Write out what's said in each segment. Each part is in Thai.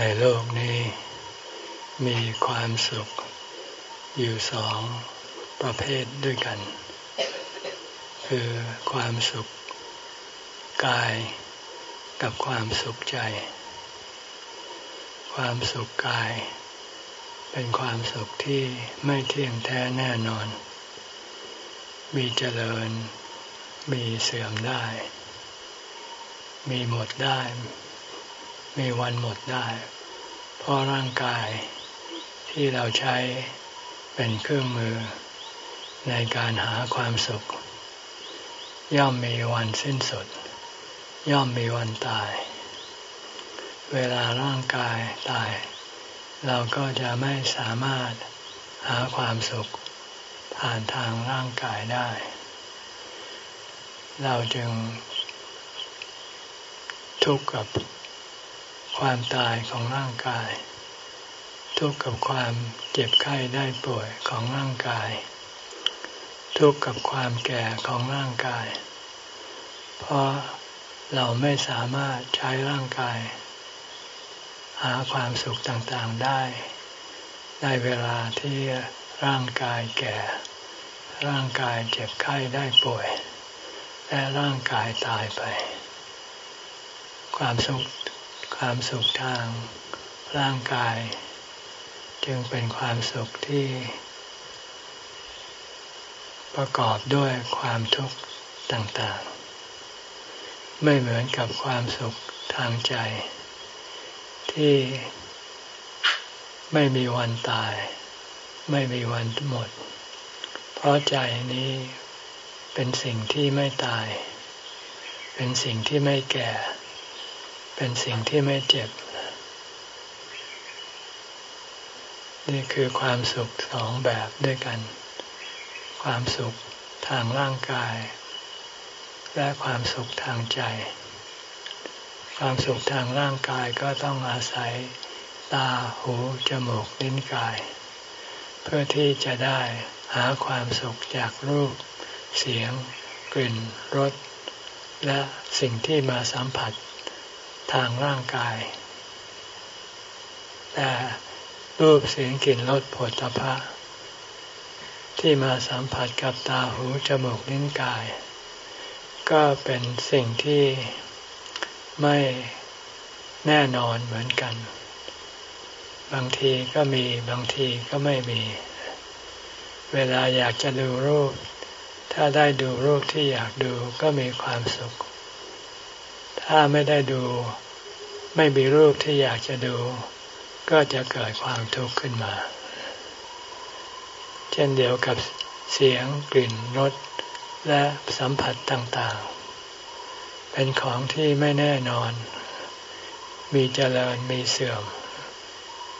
ในโลกนี้ มีความสุข อยู่สองประเภทด้วยกัน คือความสุขกายกับความสุขใจ ความสุขกาย เป็นความสุขที่ไม่เที่ยงแท้แน่นอน มีเจริญ มีเสื่อมได้ มีหมดได้ มีวันหมดได้ เพราะร่างกายที่เราใช้เป็นเครื่องมือ ในการหาความสุข ย่อมมีวันสิ้นสุด ย่อมมีวันตาย เวลาร่างกายตาย เราก็จะไม่สามารถหาความสุขผ่านทางร่างกายได้ เราจึงทุกข์กับ ความตายของร่างกาย ทุกข์กับความเจ็บไข้ได้ป่วยของร่างกาย ทุกข์กับความแก่ของร่างกาย เพราะเราไม่สามารถใช้ร่างกาย หาความสุขต่างๆได้ ในเวลาที่ร่างกายแก่ ร่างกายเจ็บไข้ได้ป่วย และร่างกายตายไป ความสุข ความสุขทางร่างกาย จึงเป็นความสุขที่ ประกอบด้วยความทุกข์ต่างๆ ไม่เหมือนกับความสุขทางใจ ที่ไม่มีวันตาย ไม่มีวันหมด เพราะใจนี้เป็นสิ่งที่ไม่ตาย เป็นสิ่งที่ไม่แก่ เป็นสิ่งที่ไม่เจ็บ นี่คือความสุขสองแบบด้วยกัน ความสุขทางร่างกาย และความสุขทางใจ ความสุขทางร่างกายก็ต้องอาศัยตา หู จมูก ลิ้น กาย เพื่อที่จะได้หาความสุขจากรูป เสียง กลิ่น รส และสิ่งที่มาสัมผัส ทางร่างกาย แต่รูปเสียงกลิ่นรสผลตภะที่มาสัมผัสกับตาหูจมูกลิ้นกาย ก็เป็นสิ่งที่ไม่แน่นอนเหมือนกัน บางทีก็มีบางทีก็ไม่มี เวลาอยากจะดูรูป ถ้าได้ดูรูปที่อยากดูก็มีความสุข ถ้าไม่ได้ดู ไม่มีรูปที่อยากจะดู ก็จะเกิดความทุกข์ขึ้นมา เช่นเดียวกับเสียงกลิ่นรสและสัมผัสต่างๆ เป็นของที่ไม่แน่นอน มีเจริญมีเสื่อม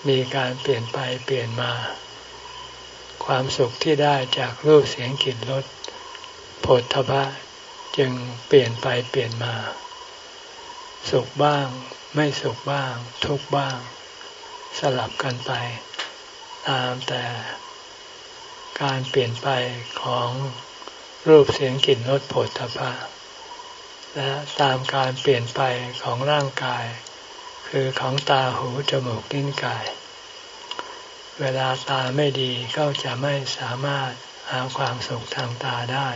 มีการเปลี่ยนไปเปลี่ยนมา ความสุขที่ได้จากรูปเสียงกลิ่นรสโผฏฐพะจึงเปลี่ยนไปเปลี่ยนมา สุขบ้าง ไม่สุขบ้าง ทุกบ้าง สลับกันไป ตามแต่การเปลี่ยนไปของรูปเสียงกลิ่นรสผฏฐพะและตามการเปลี่ยนไปของร่างกาย คือของตาหูจมูกลิ้นกาย เวลาตาไม่ดีก็จะไม่สามารถหาความสุขทางตาได้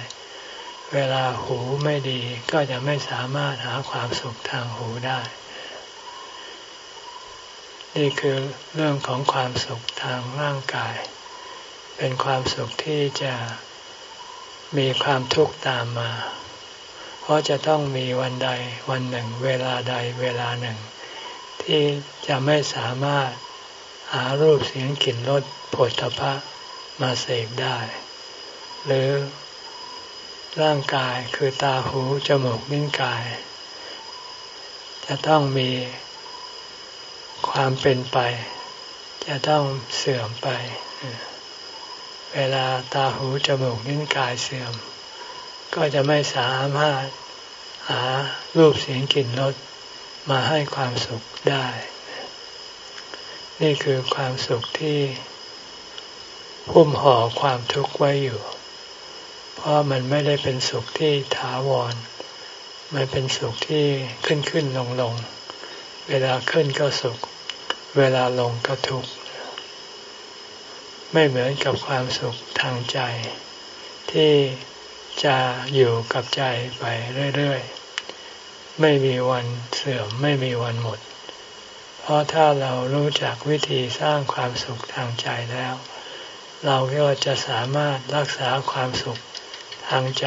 เวลาหูไม่ดีก็จะไม่สามารถหาความสุขทางหูได้ นี่คือเรื่องของความสุขทางร่างกาย เป็นความสุขที่จะมีความทุกข์ตามมา เพราะจะต้องมีวันใดวันหนึ่ง เวลาใดเวลาหนึ่ง ที่จะไม่สามารถหารูปเสียงกลิ่นรสผลทพะมาเสกได้ หรือ ร่างกายคือตาหูจมูกลิ้นกาย จะต้องมีความเป็นไป จะต้องเสื่อมไป เวลาตาหูจมูกลิ้นกายเสื่อม ก็จะไม่สามารถหารูปเสียงกลิ่นรสมาให้ความสุขได้ นี่คือความสุขที่หุ้มห่อความทุกข์ไว้อยู่ เพราะมันไม่ได้เป็นสุขที่ถาวร มันเป็นสุขที่ขึ้นขึ้นลงลง เวลาขึ้นก็สุข เวลาลงก็ทุกข์ ไม่เหมือนกับความสุขทางใจ ที่จะอยู่กับใจไปเรื่อยๆ ไม่มีวันเสื่อมไม่มีวันหมด เพราะถ้าเรารู้จักวิธีสร้างความสุขทางใจแล้ว เราก็จะสามารถรักษาความสุข ทางใจ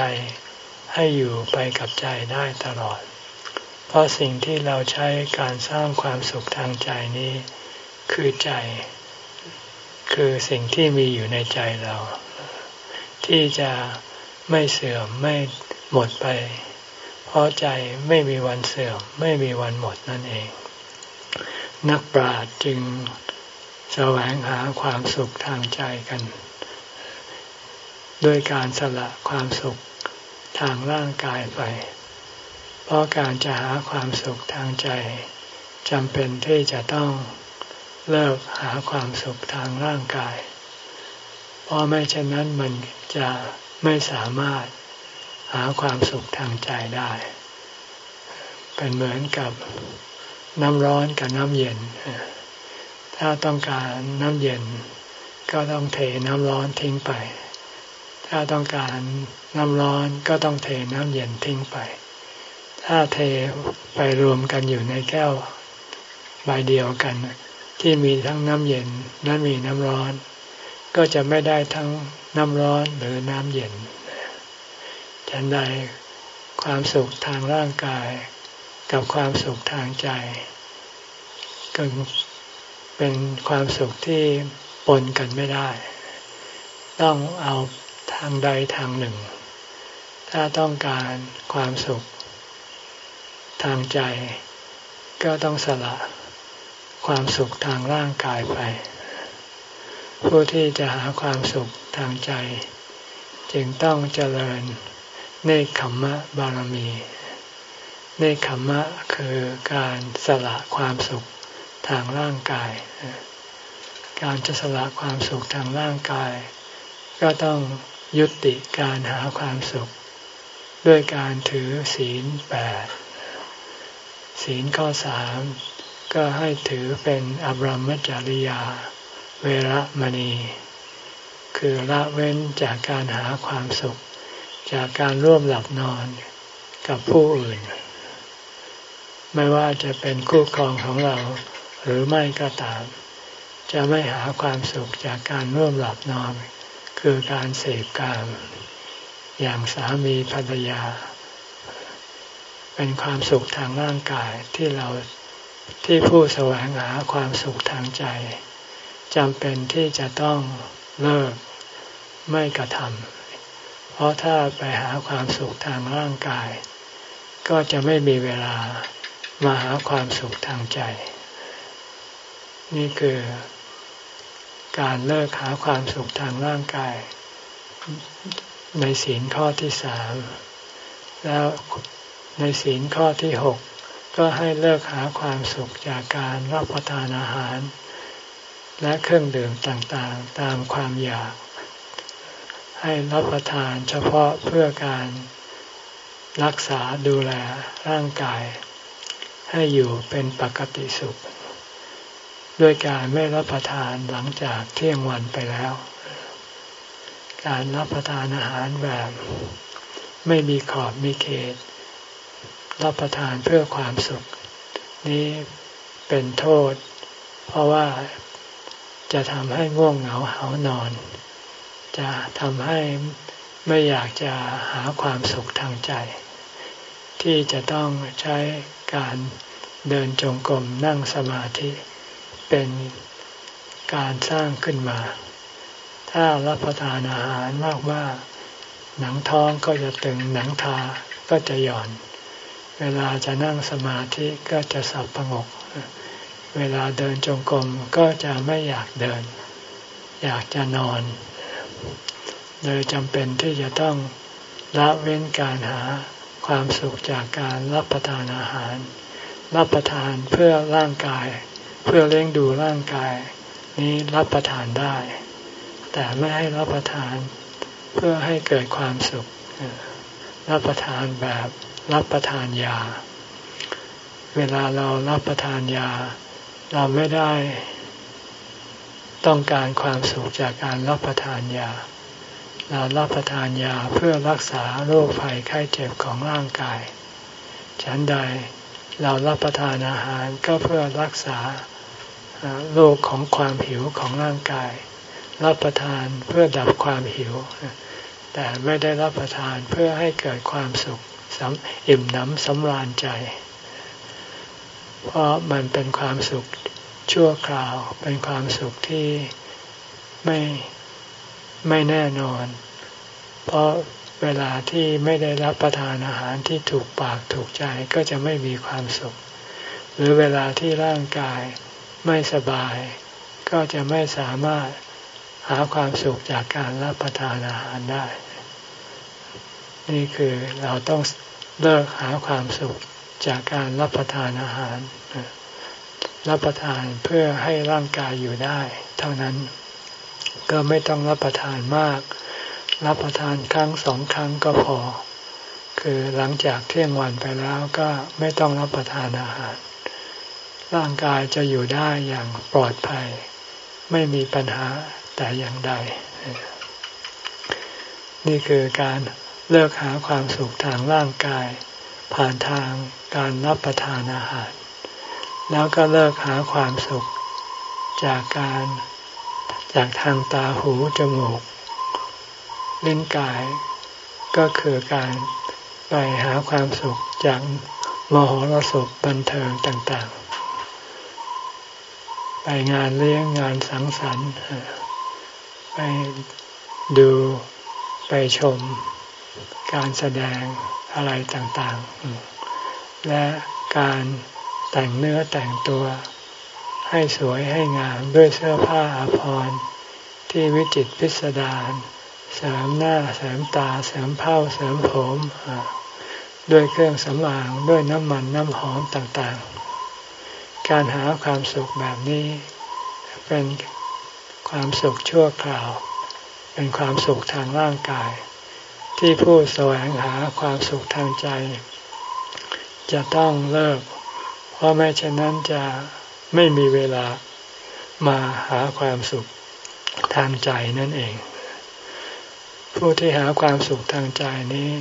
ให้อยู่ไปกับใจได้ตลอด เพราะสิ่งที่เราใช้การสร้างความสุขทางใจนี้ คือใจ คือสิ่งที่มีอยู่ในใจเรา ที่จะไม่เสื่อมไม่หมดไป เพราะใจไม่มีวันเสื่อม ไม่มีวันหมดนั่นเอง นักปราชญ์จึงแสวงหาความสุขทางใจกัน ด้วยการสละความสุขทางร่างกายไป เพราะการจะหาความสุขทางใจจำเป็นที่จะต้องเลิกหาความสุขทางร่างกาย เพราะไม่เช่นนั้นมันจะไม่สามารถหาความสุขทางใจได้ เป็นเหมือนกับน้ำร้อนกับน้ำเย็น ถ้าต้องการน้ำเย็น ก็ต้องเทน้ำร้อนทิ้งไป ถ้าต้องการน้ำร้อนก็ต้องเทน้ำเย็นทิ้งไป ถ้าเทไปรวมกันอยู่ในแก้วใบเดียวกัน ที่มีทั้งน้ำเย็นและมีน้ำร้อน ก็จะไม่ได้ทั้งน้ำร้อนหรือน้ำเย็นฉันใดความสุขทางร่างกาย กับความสุขทางใจก็เป็นความสุขที่ปนกันไม่ได้ ต้องเอา ทางใดทางหนึ่ง ถ้าต้องการความสุข ทางใจ ก็ต้องสละความสุขทางร่างกายไป ผู้ที่จะหาความสุขทางใจ จึงต้องเจริญเนคขมมะบารมี เนคขมมะคือการสละความสุขทางร่างกาย การจะสละความสุขทางร่างกาย ก็ต้อง ยุติการหาความสุข ด้วยการถือศีลแปดศีลข้อสามก็ให้ถือเป็นอบรมจริยา เวรมณี คือละเว้นจากการหาความสุข จากการร่วมหลับนอนกับผู้อื่น ไม่ว่าจะเป็นคู่ครองของเราหรือไม่ก็ตาม จะไม่หาความสุขจากการร่วมหลับนอน คือการเสพกาม อย่างสามีภรรยา เป็นความสุขทางร่างกายที่เราที่ผู้แสวงหาความสุขทางใจจำเป็นที่จะต้องเลิกไม่กระทำเพราะถ้าไปหาความสุขทางร่างกาย ก็จะไม่มีเวลามาหาความสุขทางใจ นี่คือ การเลิกหาความสุขทางร่างกาย ในศีลข้อที่สามแล้วในศีลข้อที่หกก็ให้เลิกหาความสุขจากการรับประทานอาหาร และเครื่องดื่มต่างๆ ตามความอยาก ให้รับประทานเฉพาะเพื่อการรักษาดูแลร่างกาย ให้อยู่เป็นปกติสุข ด้วยการไม่รับประทานหลังจากเที่ยงวันไปแล้ว การรับประทานอาหารแบบ ไม่มีขอบมีเขต รับประทานเพื่อความสุข นี้เป็นโทษ เพราะว่าจะทำให้ง่วงเหงาเหานอน จะทำให้ไม่อยากจะหาความสุขทางใจ ที่จะต้องใช้การเดินจงกรมนั่งสมาธิ เป็นการสร้างขึ้นมา ถ้ารับประทานอาหารมากว่าหนังท้องก็จะตึงหนังทาก็จะหย่อน เวลาจะนั่งสมาธิก็จะสับประงก เวลาเดินจงกรมก็จะไม่อยากเดิน อยากจะนอนเลยจำเป็นที่จะต้องละเว้นการหาความสุขจากการรับประทานอาหาร รับประทานเพื่อร่างกาย เพื่อเลี้ยงดูร่างกาย นี้รับประทานได้ แต่ไม่ให้รับประทานเพื่อให้เกิดความสุข รับประทานแบบรับประทานยา เวลาเรารับประทานยา เราไม่ได้ต้องการความสุขจากการรับประทานยา เรารับประทานยาเพื่อรักษาโรคภัยไข้เจ็บของร่างกาย ฉันใดเรารับประทานอาหารก็เพื่อรักษา โรคของความหิวของร่างกาย รับประทานเพื่อดับความหิว แต่ไม่ได้รับประทานเพื่อให้เกิดความสุขอิ่มหนำสำราญใจ เพราะมันเป็นความสุขชั่วคราว เป็นความสุขที่ไม่ไม่แน่นอน เพราะเวลาที่ไม่ได้รับประทานอาหารที่ถูกปากถูกใจก็จะไม่มีความสุข หรือเวลาที่ร่างกาย ไม่สบาย ก็จะไม่สามารถหาความสุขจากการรับประทานอาหารได้ นี่คือเราต้องเลิกหาความสุขจากการรับประทานอาหาร รับประทานเพื่อให้ร่างกายอยู่ได้ เท่านั้นก็ไม่ต้องรับประทานมาก รับประทานครั้งสองครั้งก็พอ คือหลังจากเที่ยงวันไปแล้วก็ไม่ต้องรับประทานอาหาร ร่างกายจะอยู่ได้อย่างปลอดภัย ไม่มีปัญหาแต่อย่างใด นี่คือการเลิกหาความสุขทางร่างกาย ผ่านทางการรับประทานอาหาร แล้วก็เลิกหาความสุขจากการจากทางตาหูจมูกลิ้นกาย ก็คือการไปหาความสุขจากมหรสพบันเทิงต่างๆ ไปงานเลี้ยงงานสังสรรค์ไปดูไปชมการแสดงอะไรต่างๆ และการแต่งเนื้อแต่งตัวให้สวยให้งามด้วยเสื้อผ้าอาภรณ์ที่วิจิตพิสดารเสริมหน้าเสริมตาเสริมเผ้าเสริมผมด้วยเครื่องสำอางด้วยน้ำมันน้ำหอมต่างๆ การหาความสุขแบบนี้ เป็นความสุขชั่วคราว เป็นความสุขทางร่างกาย ที่ผู้แสวงหาความสุขทางใจ จะต้องเลิก เพราะไม่เช่นนั้นจะไม่มีเวลามาหาความสุขทางใจนั่นเอง ผู้ที่หาความสุขทางใจนี้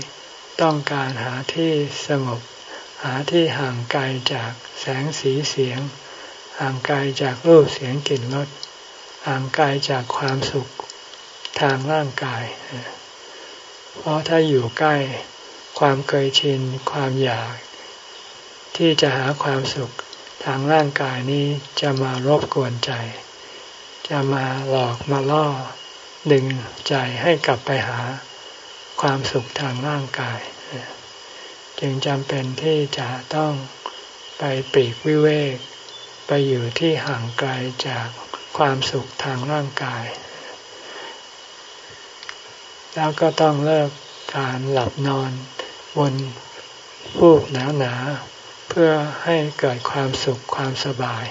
ต้องการหาที่สงบ หาที่ห่างไกลจากแสงสีเสียง ห่างไกลจากรูปเสียงกลิ่นรสห่างไกลจากความสุขทางร่างกาย เพราะถ้าอยู่ใกล้ความเคยชินความอยาก ที่จะหาความสุขทางร่างกายนี้จะมารบกวนใจ จะมาหลอกมาล่อ ดึงใจให้กลับไปหาความสุขทางร่างกาย จึงจำเป็นที่จะต้องไปปีกวิเวก ไปอยู่ที่ห่างไกลจากความสุขทางร่างกาย แล้วก็ต้องเลิกการหลับนอนบนฟูกหนาๆเพื่อให้เกิดความสุขความสบาย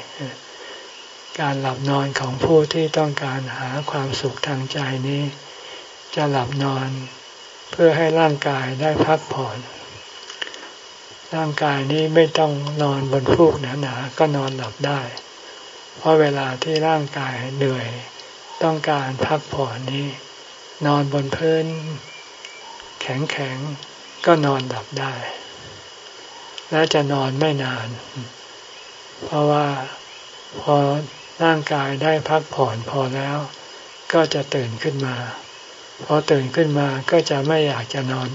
การหลับนอนของผู้ที่ต้องการหาความสุขทางใจนี้ จะหลับนอนเพื่อให้ร่างกายได้พักผ่อน ร่างกายนี้ไม่ต้องนอนบนฟูกหนาๆก็นอนหลับได้ เพราะเวลาที่ร่างกายเหนื่อย ต้องการพักผ่อนนี้ นอนบนพื้น แข็งๆก็นอนหลับได้ และจะนอนไม่นาน เพราะว่าพอร่างกายได้พักผ่อนพอแล้ว ก็จะตื่นขึ้นมาพอตื่นขึ้นมาก็จะไม่อยากจะนอน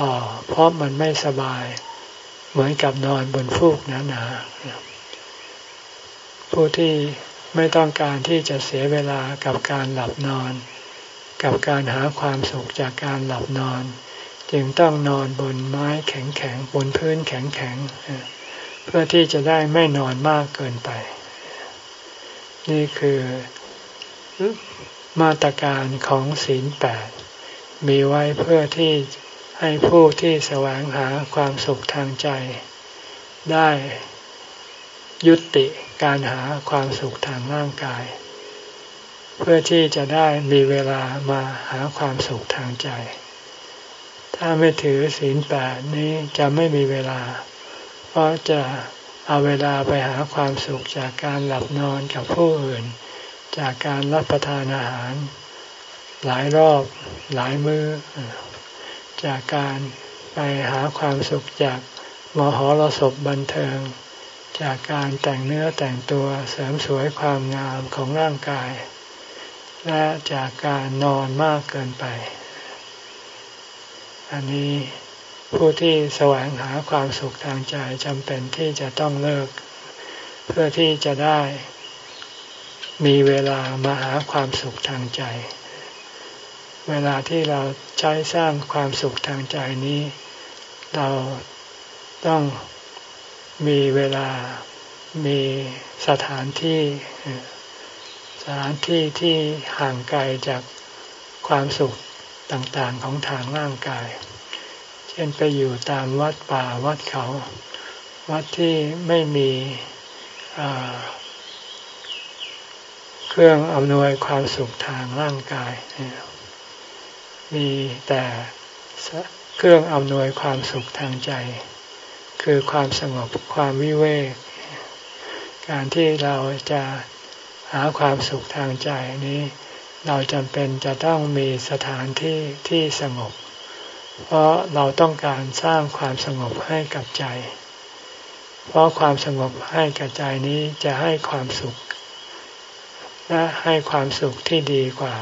ต่อเพราะมันไม่สบาย เหมือนกับนอนบนฟูกหนาๆผู้ที่ไม่ต้องการที่จะเสียเวลากับการหลับนอน กับการหาความสุขจากการหลับนอน จึงต้องนอนบนไม้แข็งๆบนพื้นแข็งๆเพื่อที่จะได้ไม่นอนมากเกินไป นี่คือมาตรการของศีลแปดมีไว้เพื่อที่ ให้ผู้ที่แสวงหาความสุขทางใจ ได้ยุติการหาความสุขทางร่างกาย เพื่อที่จะได้มีเวลามาหาความสุขทางใจ ถ้าไม่ถือศีลแปดนี้จะไม่มีเวลา เพราะจะเอาเวลาไปหาความสุขจากการหลับนอนกับผู้อื่น จากการรับประทานอาหาร หลายรอบหลายมือ้อ จากการไปหาความสุขจากมหรสพบันเทิง จากการแต่งเนื้อแต่งตัวเสริมสวยความงามของร่างกาย และจากการนอนมากเกินไป อันนี้ผู้ที่แสวงหาความสุขทางใจจำเป็นที่จะต้องเลิก เพื่อที่จะได้มีเวลามาหาความสุขทางใจ เวลาที่เราใช้สร้างความสุขทางใจนี้ เราต้องมีเวลามีสถานที่ สถานที่ที่ห่างไกลจากความสุขต่างๆของทางร่างกาย เช่นไปอยู่ตามวัดป่าวัดเขา วัดที่ไม่มีเครื่องอำนวยความสุขทางร่างกาย มีแต่เครื่องอำนวยความสุขทางใจ คือความสงบความวิเวก การที่เราจะหาความสุขทางใจนี้ เราจำเป็นจะต้องมีสถานที่ที่สงบ เพราะเราต้องการสร้างความสงบให้กับใจ เพราะความสงบให้กับใจนี้จะให้ความสุข และให้ความสุขที่ดีกว่า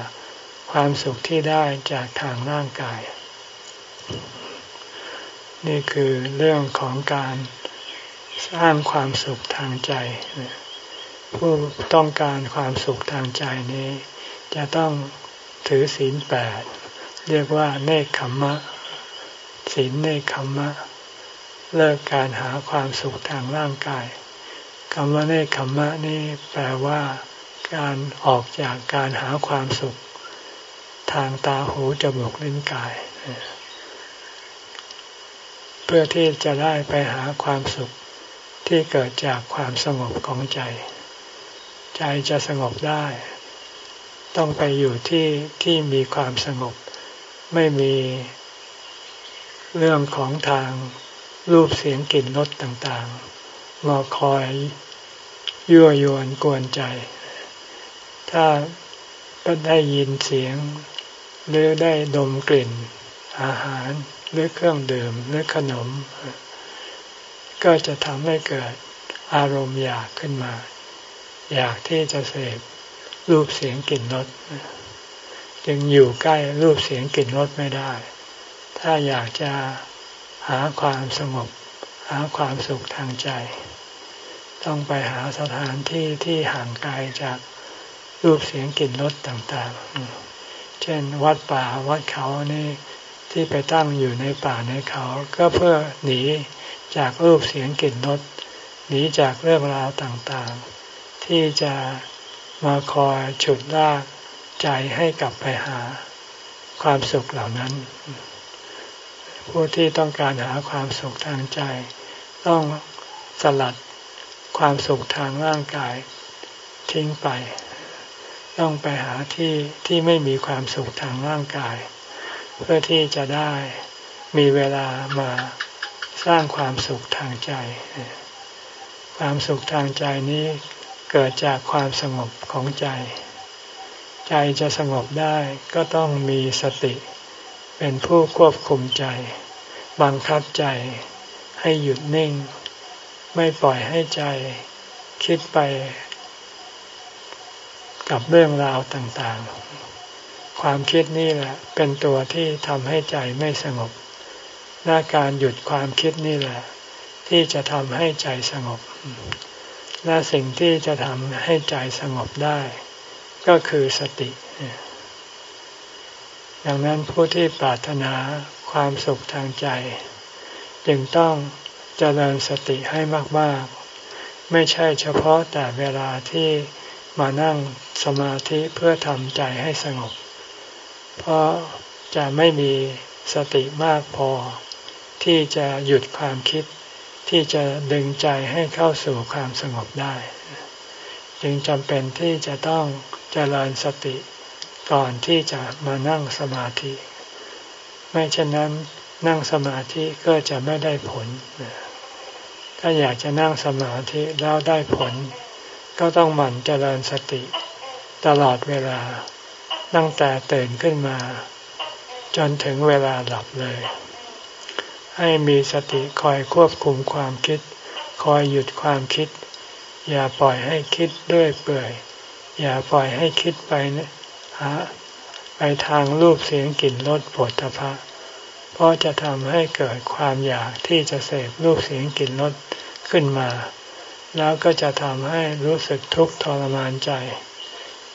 ความสุขที่ได้จากทางร่างกาย นี่คือเรื่องของการสร้างความสุขทางใจ ผู้ต้องการความสุขทางใจนี้ จะต้องถือศีลแปดเรียกว่าเนคขมมะศีลในคำมะ เลิกการหาความสุขทางร่างกายคำว่าเนคขมมะนี่แปลว่า การออกจากการหาความสุข ทางตาหูจมูกลิ้นกาย เพื่อที่จะได้ไปหาความสุขที่เกิดจากความสงบของใจ ใจจะสงบได้ ต้องไปอยู่ที่ที่มีความสงบ ไม่มีเรื่องของทางรูปเสียงกลิ่นรสต่างๆมาคอยยั่วยวนกวนใจ ถ้าได้ยินเสียง หรือได้ดมกลิ่น อาหารหรือเครื่องดื่มหรือขนม ก็จะทำให้เกิดอารมณ์อยากขึ้นมา อยากที่จะเสพรูปเสียงกลิ่นรสจึงอยู่ใกล้รูปเสียงกลิ่นรสไม่ได้ ถ้าอยากจะหาความสงบ หาความสุขทางใจ ต้องไปหาสถานที่ที่ห่างไกลจากรูปเสียงกลิ่นรสต่าง ๆ ช่น วัดป่าวัดเขานี่ที่ไปตั้งอยู่ในป่าในเขาก็เพื่อหนีจากรูปเสียงกลิ่นรสหนีจากเรื่องราวต่างๆ ที่จะมาคอยฉุดลากใจให้กลับไปหาความสุขเหล่านั้น ผู้ที่ต้องการหาความสุขทางใจ ต้องสลัดความสุขทางร่างกายทิ้งไป ต้องไปหาที่ที่ไม่มีความสุขทางร่างกาย เพื่อที่จะได้มีเวลามาสร้างความสุขทางใจ ความสุขทางใจนี้เกิดจากความสงบของใจ ใจจะสงบได้ก็ต้องมีสติ เป็นผู้ควบคุมใจ บังคับใจให้หยุดนิ่ง ไม่ปล่อยให้ใจคิดไป กับเรื่องราวต่างๆ ความคิดนี่แหละ เป็นตัวที่ทำให้ใจไม่สงบและการหยุดความคิดนี่แหละ ที่จะทำให้ใจสงบ และสิ่งที่จะทำให้ใจสงบได้ ก็คือสติดังนั้นผู้ที่ปรารถนาความสุขทางใจ จึงต้องเจริญสติให้มาก ๆ ไม่ใช่เฉพาะแต่เวลาที่ มานั่งสมาธิเพื่อทำใจให้สงบ เพราะจะไม่มีสติมากพอ ที่จะหยุดความคิด ที่จะดึงใจให้เข้าสู่ความสงบได้ จึงจำเป็นที่จะต้องเจริญสติก่อนที่จะมานั่งสมาธิ ไม่เช่นนั้นนั่งสมาธิก็จะไม่ได้ผล ถ้าอยากจะนั่งสมาธิแล้วได้ผล ก็ต้องหมั่นเจริญสติตลอดเวลา ตั้งแต่ตื่นขึ้นมา จนถึงเวลาหลับเลย ให้มีสติคอยควบคุมความคิด คอยหยุดความคิด อย่าปล่อยให้คิดด้วยเปื่อย อย่าปล่อยให้คิดไปหาไปทางรูปเสียงกลิ่นรสผลตภะเพราะจะทำให้เกิดความอยากที่จะเสพรูปเสียงกลิ่นรสขึ้นมา แล้วก็จะทำให้รู้สึกทุกข์ทรมานใจ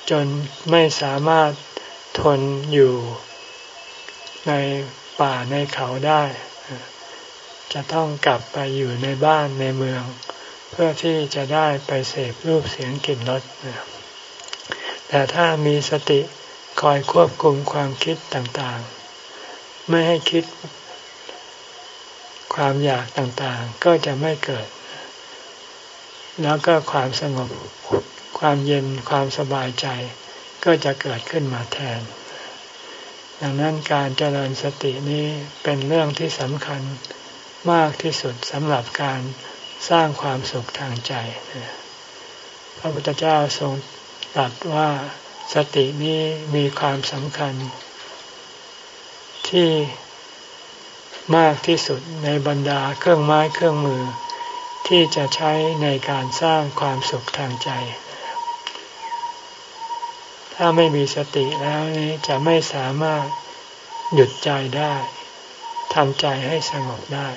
จนไม่สามารถทนอยู่ในป่าในเขาได้ จะต้องกลับไปอยู่ในบ้านในเมือง เพื่อที่จะได้ไปเสพรูปเสียงกลิ่นรสแต่ถ้ามีสติคอยควบคุมความคิดต่างๆ ไม่ให้คิดความอยากต่างๆ ก็จะไม่เกิด แล้วก็ความสงบความเย็นความสบายใจก็จะเกิดขึ้นมาแทน ดังนั้นการเจริญสตินี้เป็นเรื่องที่สำคัญมากที่สุดสำหรับการสร้างความสุขทางใจ พระพุทธเจ้าทรงตรัสว่าสตินี้มีความสำคัญ ที่มากที่สุดในบรรดาเครื่องไม้เครื่องมือ ที่จะใช้ในการสร้างความสุขทางใจ ถ้าไม่มีสติแล้วนี้จะไม่สามารถหยุดใจได้ทำใจให้สงบได้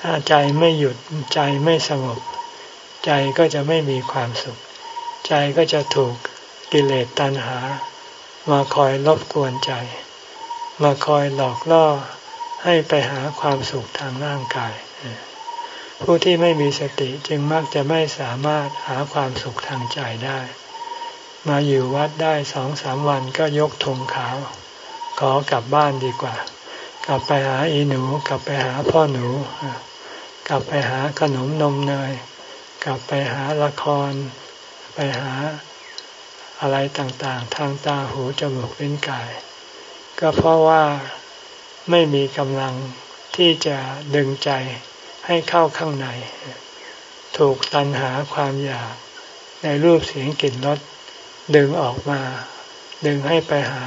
ถ้าใจไม่หยุดใจไม่สงบ ใจก็จะไม่มีความสุข ใจก็จะถูกกิเลสตัณหา มาคอยรบกวนใจ มาคอยหลอกล่อให้ไปหาความสุขทางร่างกาย ผู้ที่ไม่มีสติจึงมักจะไม่สามารถหาความสุขทางใจได้ มาอยู่วัดได้สองสามวันก็ยกธงขาว ขอกลับบ้านดีกว่า กลับไปหาอีหนู กลับไปหาพ่อหนู กลับไปหาขนมนมเนย กลับไปหาละคร ไปหาอะไรต่างๆ ทางตาหูจมูกลิ้นกาย ก็เพราะว่าไม่มีกำลังที่จะดึงใจ ให้เข้าข้างใน ถูกตันหาความอยากในรูปเสียงกลิ่นรสดึงออกมา ดึงให้ไปหา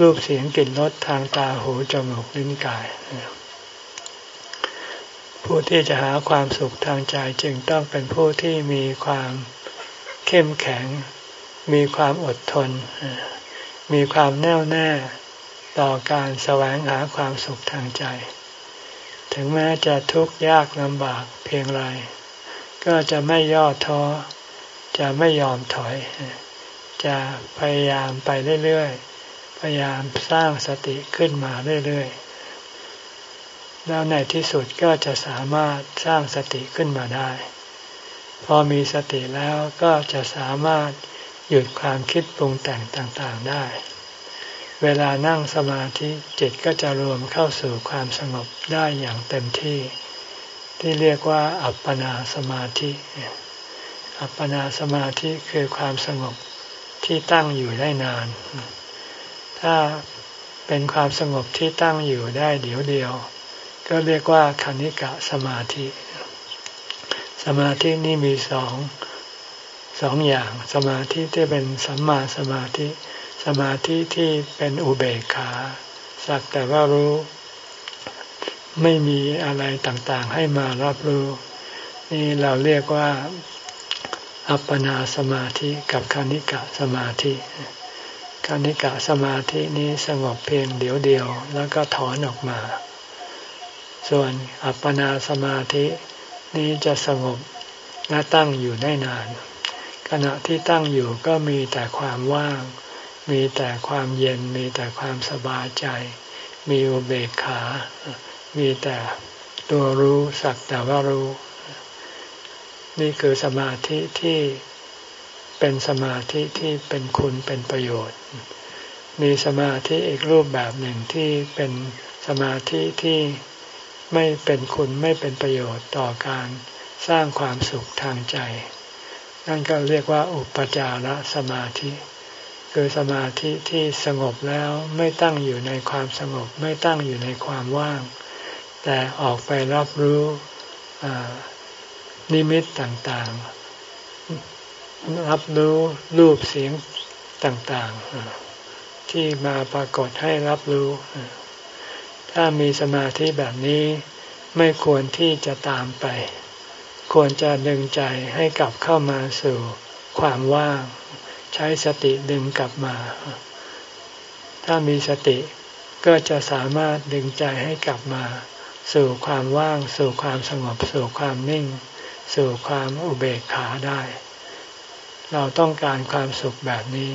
รูปเสียงกลิ่นรสทางตาหูจมูกลิ้นกาย ผู้ที่จะหาความสุขทางใจจึงต้องเป็นผู้ที่มีความเข้มแข็ง มีความอดทน มีความแน่วแน่ต่อการแสวงหาความสุขทางใจ ถึงแม้จะทุกข์ยากลำบากเพียงไร ก็จะไม่ย่อท้อ จะไม่ยอมถอย จะพยายามไปเรื่อยๆ พยายามสร้างสติขึ้นมาเรื่อยๆ แล้วในที่สุดก็จะสามารถสร้างสติขึ้นมาได้ พอมีสติแล้วก็จะสามารถหยุดความคิดปรุงแต่งต่างๆได้ เวลานั่งสมาธิจิตก็จะรวมเข้าสู่ความสงบได้อย่างเต็มที่ ที่เรียกว่า อัปปนาสมาธิ อัปปนาสมาธิคือความสงบที่ตั้งอยู่ได้นาน ถ้าเป็นความสงบที่ตั้งอยู่ได้เดี๋ยวเดียว ก็เรียกว่าคณิกะสมาธิ สมาธินี่มีสองสองอย่างสมาธิที่เป็นสัมมาสมาธิ สมาธิที่เป็นอุเบกขา สักแต่ว่ารู้ ไม่มีอะไรต่างๆ ให้มารับรู้ นี่เราเรียกว่า อัปปนาสมาธิกับคานิกะสมาธิคานิกะสมาธินี้สงบเพียงเดียวเดียว แล้วก็ถอนออกมา ส่วนอัปปนาสมาธินี้จะสงบและตั้งอยู่ได้นาน ขณะที่ตั้งอยู่ก็มีแต่ความว่าง มีแต่ความเย็นมีแต่ความสบายใจ มีอุเบกขา มีแต่ตัวรู้สักแต่ว่ารู้ นี่คือสมาธิที่เป็นสมาธิที่เป็นคุณเป็นประโยชน์ มีสมาธิอีกรูปแบบหนึ่งที่เป็นสมาธิที่ไม่เป็นคุณไม่เป็นประโยชน์ต่อการสร้างความสุขทางใจ นั่นก็เรียกว่าอุปจารสมาธิ คือสมาธิที่สงบแล้วไม่ตั้งอยู่ในความสงบ ไม่ตั้งอยู่ในความว่าง แต่ออกไปรับรู้นิมิตต่างๆ รับรู้รูปเสียงต่างๆ ที่มาปรากฏให้รับรู้ ถ้ามีสมาธิแบบนี้ไม่ควรที่จะตามไป ควรจะดึงใจให้กลับเข้ามาสู่ความว่าง ใช้สติดึงกลับมา ถ้ามีสติก็จะสามารถดึงใจให้กลับมา สู่ความว่าง สู่ความสงบ สู่ความนิ่ง สู่ความอุเบกขาได้ เราต้องการความสุขแบบนี้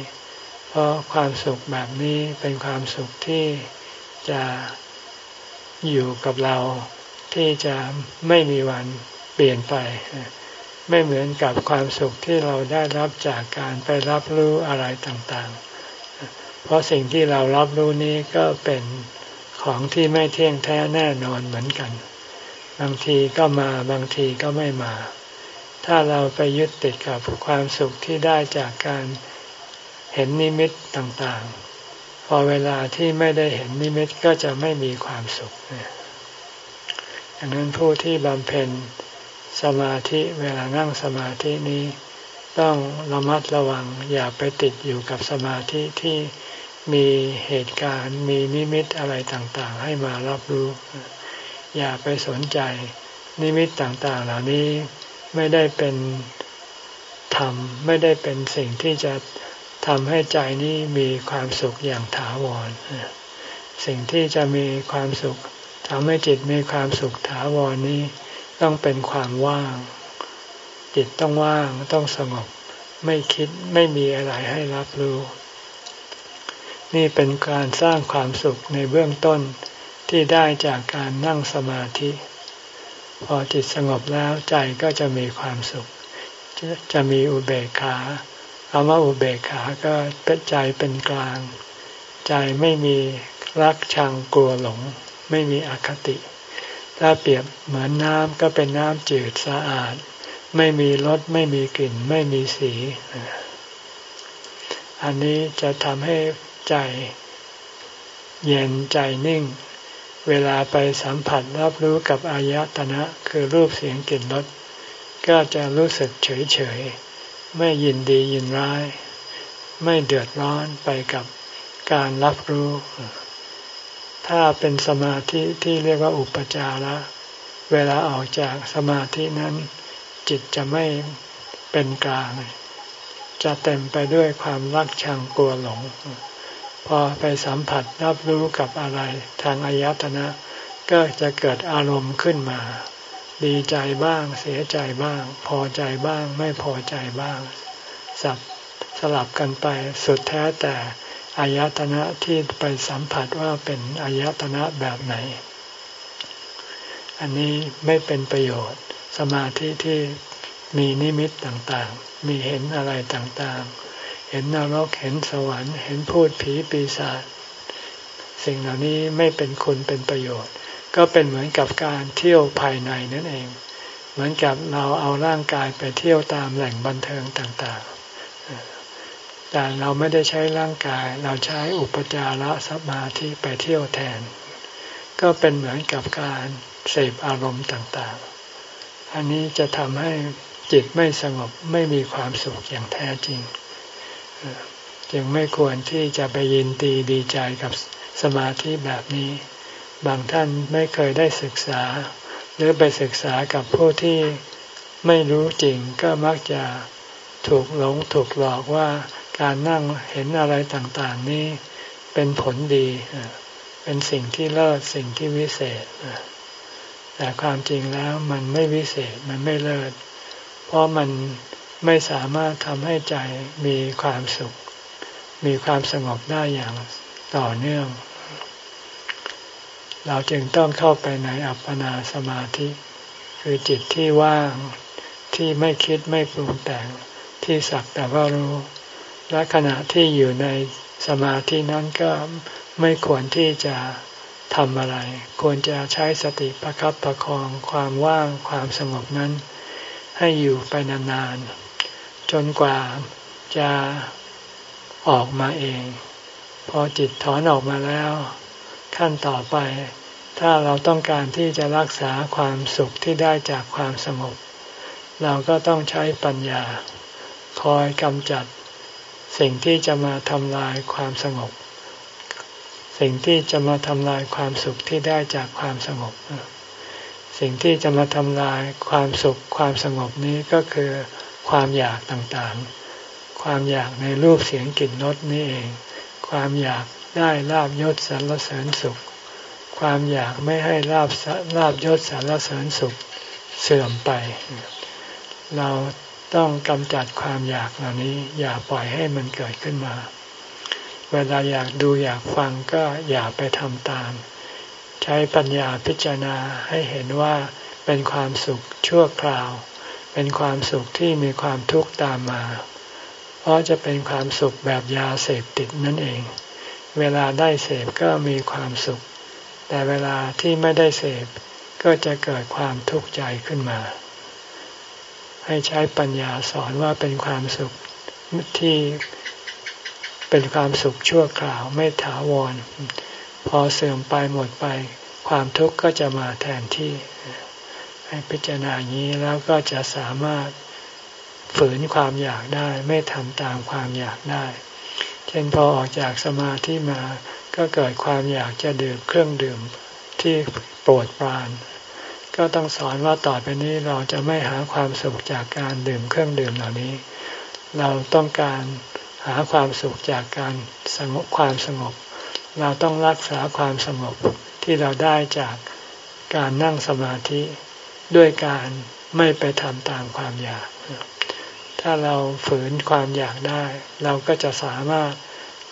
เพราะความสุขแบบนี้เป็นความสุขที่จะอยู่กับเราที่จะไม่มีวันเปลี่ยนไป ไม่เหมือนกับความสุขที่เราได้รับจากการไปรับรู้อะไรต่างๆ เพราะสิ่งที่เรารับรู้นี้ก็เป็นของที่ไม่เที่ยงแท้แน่นอนเหมือนกัน บางทีก็มาบางทีก็ไม่มา ถ้าเราไปยึดติดกับความสุขที่ได้จากการเห็นนิมิตต่างๆ พอเวลาที่ไม่ได้เห็นนิมิตก็จะไม่มีความสุขดังนั้นผู้ที่บำเพ็ญ สมาธิเวลานั่งสมาธินี้ ต้องระมัดระวังอย่าไปติดอยู่กับสมาธิที่มีเหตุการณ์มีนิมิตอะไรต่างๆ ให้มารับรู้ อย่าไปสนใจนิมิตต่างๆ เหล่านี้ไม่ได้เป็นธรรมไม่ได้เป็นสิ่งที่จะทำให้ใจนี้มีความสุขอย่างถาวร สิ่งที่จะมีความสุขทำให้จิตมีความสุขถาวรนี้ ต้องเป็นความว่าง จิตต้องว่างต้องสงบ ไม่คิดไม่มีอะไรให้รับรู้ นี่เป็นการสร้างความสุขในเบื้องต้นที่ได้จากการนั่งสมาธิ พอจิตสงบแล้วใจก็จะมีความสุข จะมีอุเบกขาคำว่าอุเบกขาก็เป็นใจเป็นกลาง ใจไม่มีรักชังกลัวหลง ไม่มีอคติ ถ้าเปรียบเหมือนน้ำก็เป็นน้ำจืดสะอาด ไม่มีรสไม่มีกลิ่น ไม่มีสี อันนี้จะทำให้ใจเย็นใจนิ่ง เวลาไปสัมผัสรับรู้กับอายตนะ คือรูปเสียงกลิ่นรสก็จะรู้สึกเฉยเฉยไม่ยินดียินร้าย ไม่เดือดร้อนไปกับการรับรู้ ถ้าเป็นสมาธิที่เรียกว่าอุปจาระ เวลาออกจากสมาธินั้น จิตจะไม่เป็นกลาง จะเต็มไปด้วยความรักชังกลัวหลง พอไปสัมผัสรับรู้กับอะไรทางอายตนะ ก็จะเกิดอารมณ์ขึ้นมา ดีใจบ้างเสียใจบ้าง พอใจบ้างไม่พอใจบ้าง สับสลับกันไปสุดแท้แต่ อายตนะที่ไปสัมผัสว่าเป็นอายตนะแบบไหน อันนี้ไม่เป็นประโยชน์ สมาธิที่มีนิมิตต่างๆ มีเห็นอะไรต่างๆ เห็นนรกเห็นสวรรค์ เห็นพูดผีปีศาจสิ่งเหล่านี้ไม่เป็นคุณเป็นประโยชน์ ก็เป็นเหมือนกับการเที่ยวภายในนั่นเอง เหมือนกับเราเอาร่างกายไปเที่ยวตามแหล่งบันเทิงต่างๆ แต่เราไม่ได้ใช้ร่างกาย เราใช้อุปจารสมาธิไปเที่ยวแทน ก็เป็นเหมือนกับการเสพอารมณ์ต่างๆ อันนี้จะทำให้จิตไม่สงบไม่มีความสุขอย่างแท้จริง จึงไม่ควรที่จะไปยินดีดีใจกับสมาธิแบบนี้ บางท่านไม่เคยได้ศึกษา หรือไปศึกษากับผู้ที่ไม่รู้จริงก็มักจะถูกหลงถูกหลอกว่า การนั่งเห็นอะไรต่างๆนี้เป็นผลดี เป็นสิ่งที่เลิศสิ่งที่วิเศษ แต่ความจริงแล้วมันไม่วิเศษมันไม่เลิศ เพราะมันไม่สามารถทำให้ใจมีความสุข มีความสงบได้อย่างต่อเนื่อง เราจึงต้องเข้าไปในอัปปนาสมาธิ คือจิตที่ว่างที่ไม่คิดไม่ปรุงแต่งที่สักแต่ว่ารู้ และขณะที่อยู่ในสมาธินั้นก็ไม่ควรที่จะทำอะไร ควรจะใช้สติประครับประคองความว่างความสงบนั้น ให้อยู่ไปนานๆจนกว่าจะออกมาเอง พอจิตถอนออกมาแล้ว ขั้นต่อไป ถ้าเราต้องการที่จะรักษาความสุขที่ได้จากความสงบ เราก็ต้องใช้ปัญญา คอยกำจัด สิ่งที่จะมาทำลายความสงบ สิ่งที่จะมาทำลายความสุขที่ได้จากความสงบ สิ่งที่จะมาทำลายความสุขความสงบนี้ก็คือความอยากต่างๆ ความอยากในรูปเสียงกลิ่นรสนี่เอง ความอยากได้ลาบยศสรรเสริญสุข ความอยากไม่ให้ลาบลาบยศสรรเสริญสุขเสื่อมไป เรา ต้องกำจัดความอยากเหล่านี้ อย่าปล่อยให้มันเกิดขึ้นมา เวลาอยากดูอยากฟังก็อย่าไปทำตาม ใช้ปัญญาพิจารณาให้เห็นว่าเป็นความสุขชั่วคราว เป็นความสุขที่มีความทุกข์ตามมา เพราะจะเป็นความสุขแบบยาเสพติดนั่นเอง เวลาได้เสพก็มีความสุข แต่เวลาที่ไม่ได้เสพก็จะเกิดความทุกข์ใจขึ้นมา ให้ใช้ปัญญาสอนว่าเป็นความสุขที่เป็นความสุขชั่วคราวไม่ถาวร พอเสื่อมไปหมดไป ความทุกข์ก็จะมาแทนที่ ให้พิจารณาอย่างนี้แล้วก็จะสามารถฝืนความอยากได้ ไม่ทำตามความอยากได้ เช่นพอออกจากสมาธิมาก็เกิดความอยากจะดื่มเครื่องดื่มที่โปรดปราน ก็ต้องสอนว่าต่อไปนี้เราจะไม่หาความสุขจากการดื่มเครื่องดื่มเหล่านี้ เราต้องการหาความสุขจากการสงบความสงบ เราต้องรักษาความสงบที่เราได้จากการนั่งสมาธิด้วยการไม่ไปทำตามความอยาก ถ้าเราฝืนความอยากได้ เราก็จะสามารถ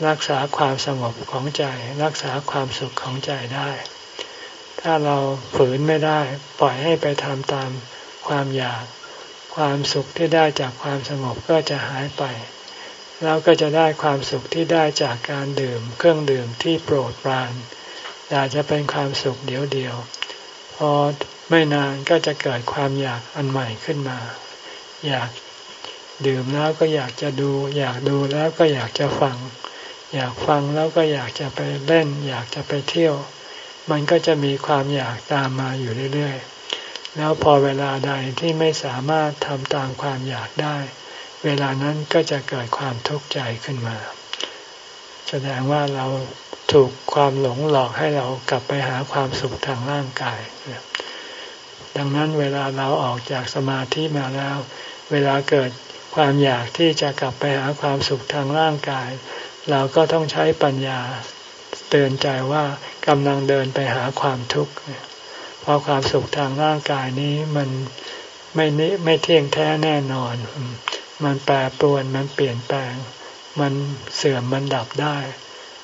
รักษาความสงบของใจ รักษาความสุขของใจได้ ถ้าเราฝืนไม่ได้ปล่อยให้ไปทำตามความอยาก ความสุขที่ได้จากความสงบก็จะหายไป แล้วก็จะได้ความสุขที่ได้จากการดื่ม เครื่องดื่มที่โปรดปรานอาจจะเป็นความสุขเดียวเดียวพอไม่นานก็จะเกิดความอยากอันใหม่ขึ้นมา อยากดื่มแล้วก็อยากจะดู อยากดูแล้วก็อยากจะฟัง อยากฟังแล้วก็อยากจะไปเล่น อยากจะไปเที่ยว มันก็จะมีความอยากตามมาอยู่เรื่อยๆ แล้วพอเวลาใดที่ไม่สามารถทำตามความอยากได้ เวลานั้นก็จะเกิดความทุกข์ใจขึ้นมา แสดงว่าเราถูกความหลงหลอกให้เรากลับไปหาความสุขทางร่างกาย ดังนั้นเวลาเราออกจากสมาธิมาแล้ว เวลาเกิดความอยากที่จะกลับไปหาความสุขทางร่างกาย เราก็ต้องใช้ปัญญา เตือนใจว่ากำลังเดินไปหาความทุกข์เพราะความสุขทางร่างกายนี้มันไม่นิไม่เที่ยงแท้แน่นอน มันแปรปรวนมันเปลี่ยนแปลง มันเสื่อมมันดับได้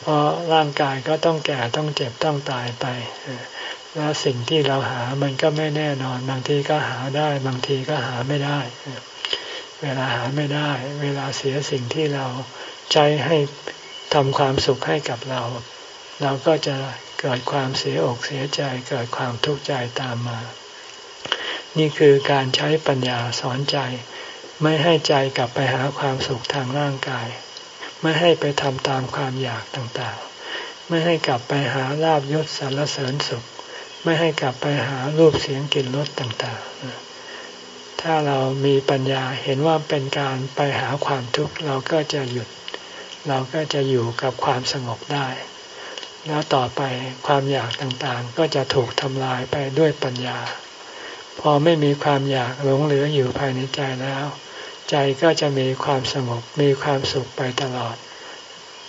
เพราะร่างกายก็ต้องแก่ต้องเจ็บต้องตายไปแล้วสิ่งที่เราหามันก็ไม่แน่นอน บางทีก็หาได้ บางทีก็หาไม่ได้ เวลาหาไม่ได้ เวลาเสียสิ่งที่เราใช้ให้ทำความสุขให้กับเรา เราก็จะเกิดความเสียอกเสียใจเกิดความทุกข์ใจตามมา นี่คือการใช้ปัญญาสอนใจ ไม่ให้ใจกลับไปหาความสุขทางร่างกาย ไม่ให้ไปทำตามความอยากต่างๆ ไม่ให้กลับไปหาลาบยศสรรเสริญสุข ไม่ให้กลับไปหารูปเสียงกลิ่นรสต่างๆ ถ้าเรามีปัญญาเห็นว่าเป็นการไปหาความทุกข์เราก็จะหยุด เราก็จะอยู่กับความสงบได้ แล้วต่อไปความอยากต่างๆ ก็จะถูกทำลายไปด้วยปัญญา พอไม่มีความอยากหลงเหลืออยู่ภายในใจแล้ว ใจก็จะมีความสงบมีความสุขไปตลอด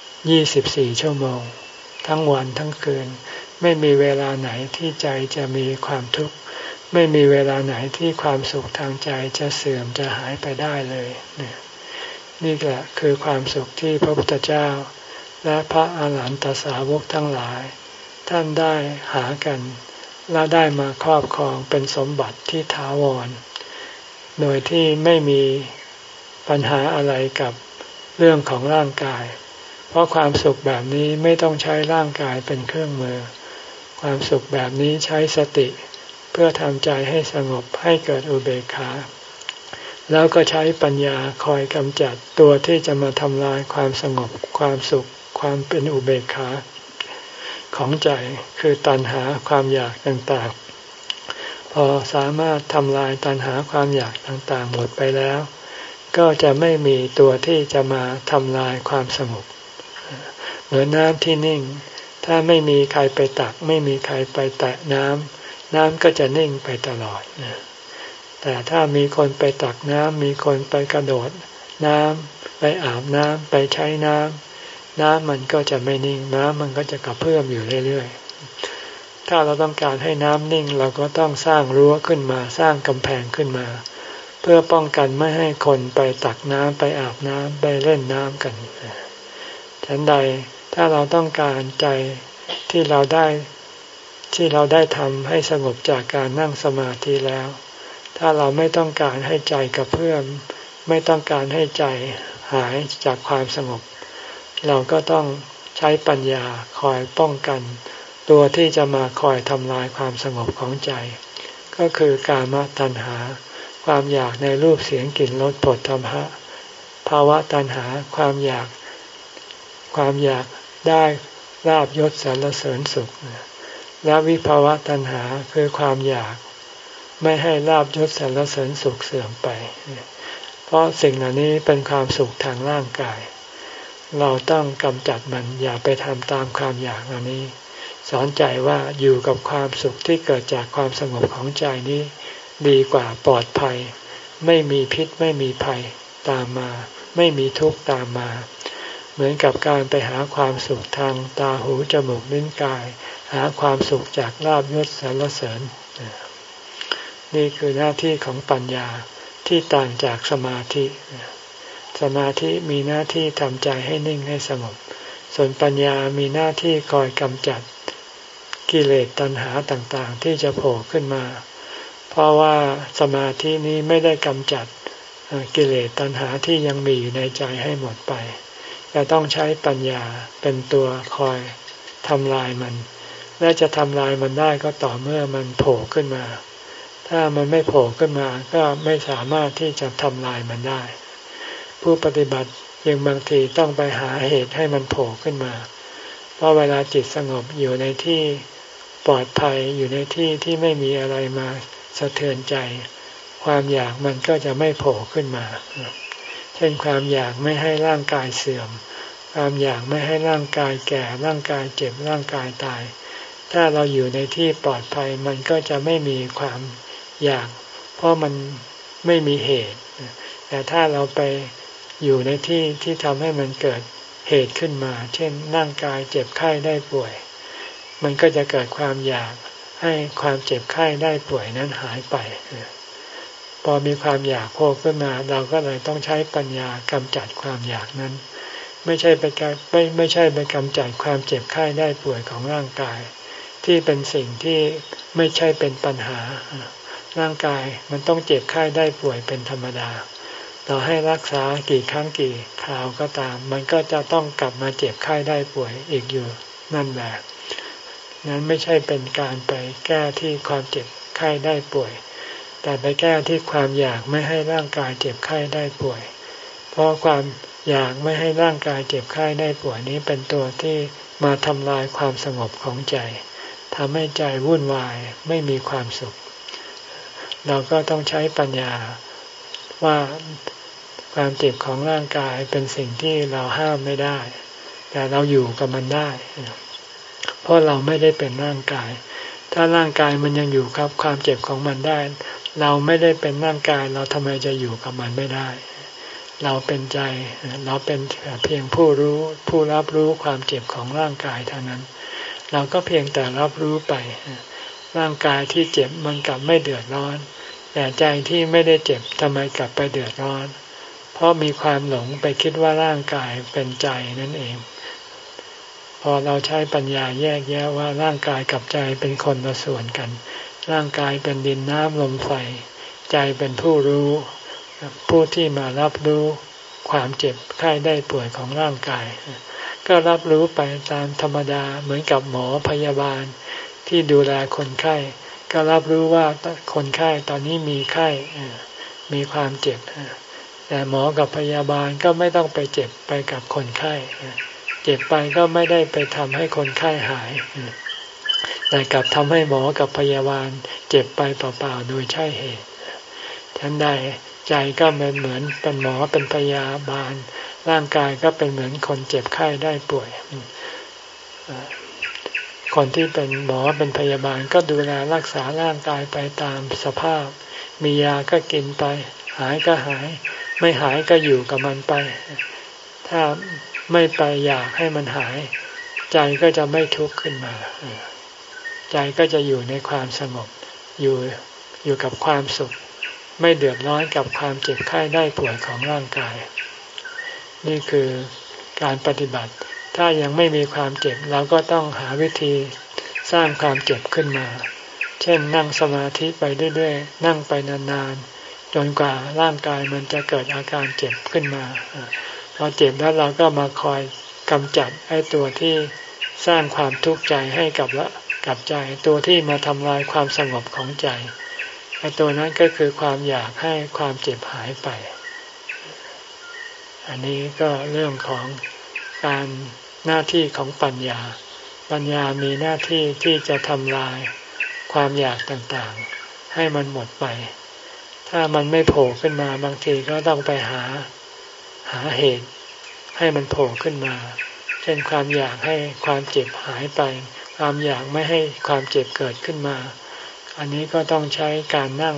24 ชั่วโมง ทั้งวันทั้งคืน ไม่มีเวลาไหนที่ใจจะมีความทุกข์ ไม่มีเวลาไหนที่ความสุขทางใจจะเสื่อมจะหายไปได้เลย นี่แหละคือความสุขที่พระพุทธเจ้า และพระอาหารหันตสาวกทั้งหลาย ท่านได้หากัน และได้มาครอบครองเป็นสมบัติที่ถาวร โดยที่ไม่มีปัญหาอะไรกับเรื่องของร่างกาย เพราะความสุขแบบนี้ไม่ต้องใช้ร่างกายเป็นเครื่องมือ ความสุขแบบนี้ใช้สติ เพื่อทำใจให้สงบให้เกิดอุเบกขาแล้วก็ใช้ปัญญาคอยกำจัดตัวที่จะมาทำลายความสงบความสุข ความเป็นอุเบกขาของใจคือตัณหาความอยากต่างๆ พอสามารถทำลายตัณหาความอยากต่างๆ หมดไปแล้ว ก็จะไม่มีตัวที่จะมาทำลายความสงบเหมือนน้ำที่นิ่ง ถ้าไม่มีใครไปตัก ไม่มีใครไปแตะน้ำน้ำก็จะนิ่งไปตลอดแต่ถ้ามีคนไปตักน้ำมีคนไปกระโดด น้ำไปอาบน้ำไปใช้น้ำ น้ำมันก็จะไม่นิ่งน้ำมันก็จะกระเพื่อมอยู่เรื่อยๆ ถ้าเราต้องการให้น้ำนิ่งเราก็ต้องสร้างรั้วขึ้นมาสร้างกำแพงขึ้นมา เพื่อป้องกันไม่ให้คนไปตักน้ำไปอาบน้ำไปเล่นน้ำกันฉันใดถ้าเราต้องการใจที่เราได้ที่เราได้ทำให้สงบจากการนั่งสมาธิแล้ว ถ้าเราไม่ต้องการให้ใจกระเพื่อมไม่ต้องการให้ใจหายจากความสงบ เราก็ต้องใช้ปัญญาคอยป้องกัน ตัวที่จะมาคอยทำลายความสงบของใจ ก็คือการมาตัณหา ความอยากในรูปเสียงกลิ่นรสผลธรรมะภาวะตัณหาความอยาก ความอยากได้ลาบยศสรรเสริญสุข และวิภาวะตัณหาคือความอยากไม่ให้ลาบยศสรรเสริญสุขเสื่อมไป เพราะสิ่งเหล่านี้เป็นความสุขทางร่างกาย เราต้องกำจัดมันอย่าไปทำตามความอยากเหล่านี้ สอนใจว่าอยู่กับความสุขที่เกิดจากความสงบของใจนี้ ดีกว่าปลอดภัย ไม่มีพิษไม่มีภัยตามมา ไม่มีทุกข์ตามมา เหมือนกับการไปหาความสุขทางตาหูจมูกลิ้นกาย หาความสุขจากลาบยศสรรเสริญ นี่คือหน้าที่ของปัญญาที่ต่างจากสมาธิ สมาธิมีหน้าที่ทำใจให้นิ่งให้สงบ ส่วนปัญญามีหน้าที่คอยกำจัดกิเลสตัณหาต่างๆ ที่จะโผล่ขึ้นมา เพราะว่าสมาธินี้ไม่ได้กำจัดกิเลสตัณหาที่ยังมีอยู่ในใจให้หมดไปจะต้องใช้ปัญญาเป็นตัวคอยทำลายมัน และจะทำลายมันได้ก็ต่อเมื่อมันโผล่ขึ้นมา ถ้ามันไม่โผล่ขึ้นมาก็ไม่สามารถที่จะทำลายมันได้ ผู้ปฏิบัติยังบางทีต้องไปหาเหตุให้มันโผล่ขึ้นมา เพราะเวลาจิตสงบอยู่ในที่ปลอดภัยอยู่ในที่ที่ไม่มีอะไรมาสะเทือนใจ ความอยากมันก็จะไม่โผล่ขึ้นมา เช่นความอยากไม่ให้ร่างกายเสื่อม ความอยากไม่ให้ร่างกายแก่ร่างกายเจ็บร่างกายตาย ถ้าเราอยู่ในที่ปลอดภัยมันก็จะไม่มีความอยาก เพราะมันไม่มีเหตุ แต่ถ้าเราไป อยู่ในที่ที่ทำให้มันเกิดเหตุขึ้นมา เช่นร่างกายเจ็บไข้ได้ป่วย มันก็จะเกิดความอยากให้ความเจ็บไข้ได้ป่วยนั้นหายไป พอมีความอยากโผล่ขึ้นมา เราก็เลยต้องใช้ปัญญากำจัดความอยากนั้น ไม่ใช่ไปไม่ไม่ใช่ไปกำจัดความเจ็บไข้ได้ป่วยของร่างกาย ที่เป็นสิ่งที่ไม่ใช่เป็นปัญหา ร่างกายมันต้องเจ็บไข้ได้ป่วยเป็นธรรมดา ต่อให้รักษากี่ครั้งกี่คราวก็ตาม มันก็จะต้องกลับมาเจ็บไข้ได้ป่วยอีกอยู่นั่นแหละนั้นไม่ใช่เป็นการไปแก้ที่ความเจ็บไข้ได้ป่วย แต่ไปแก้ที่ความอยากไม่ให้ร่างกายเจ็บไข้ได้ป่วย เพราะความอยากไม่ให้ร่างกายเจ็บไข้ได้ป่วยนี้เป็นตัวที่มาทำลายความสงบของใจทำให้ใจวุ่นวายไม่มีความสุข เราก็ต้องใช้ปัญญาว่า ความเจ็บของร่างกายเป็นสิ่งที่เราห้ามไม่ได้ แต่เราอยู่กับมันได้ เพราะเราไม่ได้เป็นร่างกาย ถ้าร่างกายมันยังอยู่ครับ ความเจ็บของมันได้ เราไม่ได้เป็นร่างกาย เราทำไมจะอยู่กับมันไม่ได้ เราเป็นใจ เราเป็นเพียงผู้รู้ผู้รับรู้ความเจ็บของร่างกายเท่านั้น เราก็เพียงแต่รับรู้ไป ร่างกายที่เจ็บมันกลับไม่เดือดร้อน แต่ใจที่ไม่ได้เจ็บทำไมกลับไปเดือดร้อน เพราะมีความหลงไปคิดว่าร่างกายเป็นใจนั่นเอง พอเราใช้ปัญญาแยกแยะว่าร่างกายกับใจเป็นคนละส่วนกัน ร่างกายเป็นดินน้ำลมไฟใจเป็นผู้รู้ ผู้ที่มารับรู้ความเจ็บไข้ได้ป่วยของร่างกาย ก็รับรู้ไปตามธรรมดาเหมือนกับหมอพยาบาล ที่ดูแลคนไข้ ก็รับรู้ว่าคนไข้ตอนนี้มีไข้มีความเจ็บ แต่หมอกับพยาบาลก็ไม่ต้องไปเจ็บไปกับคนไข้ เจ็บไปก็ไม่ได้ไปทำให้คนไข้หาย แต่กลับทำให้หมอกับพยาบาล เจ็บไปเปล่าๆโดยใช่เหตุฉันใดใจก็เป็นเหมือนเป็นหมอเป็นพยาบาล ร่างกายก็เป็นเหมือนคนเจ็บไข้ได้ป่วย คนที่เป็นหมอเป็นพยาบาลก็ดูแลรักษาร่างกายไปตามสภาพ มียาก็กินไป หายก็หาย ไม่หายก็อยู่กับมันไป ถ้าไม่ไปอยากให้มันหาย ใจก็จะไม่ทุกข์ขึ้นมา ใจก็จะอยู่ในความสงบ อยู่อยู่กับความสุข ไม่เดือดร้อนกับความเจ็บไข้ได้ป่วยของร่างกาย นี่คือการปฏิบัติ ถ้ายังไม่มีความเจ็บเราก็ต้องหาวิธีสร้างความเจ็บขึ้นมา เช่นนั่งสมาธิไปเรื่อยๆ นั่งไปนานๆ จนกว่าร่างกายมันจะเกิดอาการเจ็บขึ้นมาพอเจ็บแล้วเราก็มาคอยกำจัดไอ้ตัวที่สร้างความทุกข์ใจให้กับละกับใจ ตัวที่มาทำลายความสงบของใจไอ้ตัวนั้นก็คือความอยากให้ความเจ็บหายไป อันนี้ก็เรื่องของการหน้าที่ของปัญญา ปัญญามีหน้าที่ที่จะทำลายความอยากต่างๆ ให้มันหมดไป ถ้ามันไม่โผล่ขึ้นมาบางทีก็ต้องไปหาหาเหตุ ให้มันโผล่ขึ้นมา เช่นความอยากให้ความเจ็บหายไป ความอยากไม่ให้ความเจ็บเกิดขึ้นมา อันนี้ก็ต้องใช้การนั่ง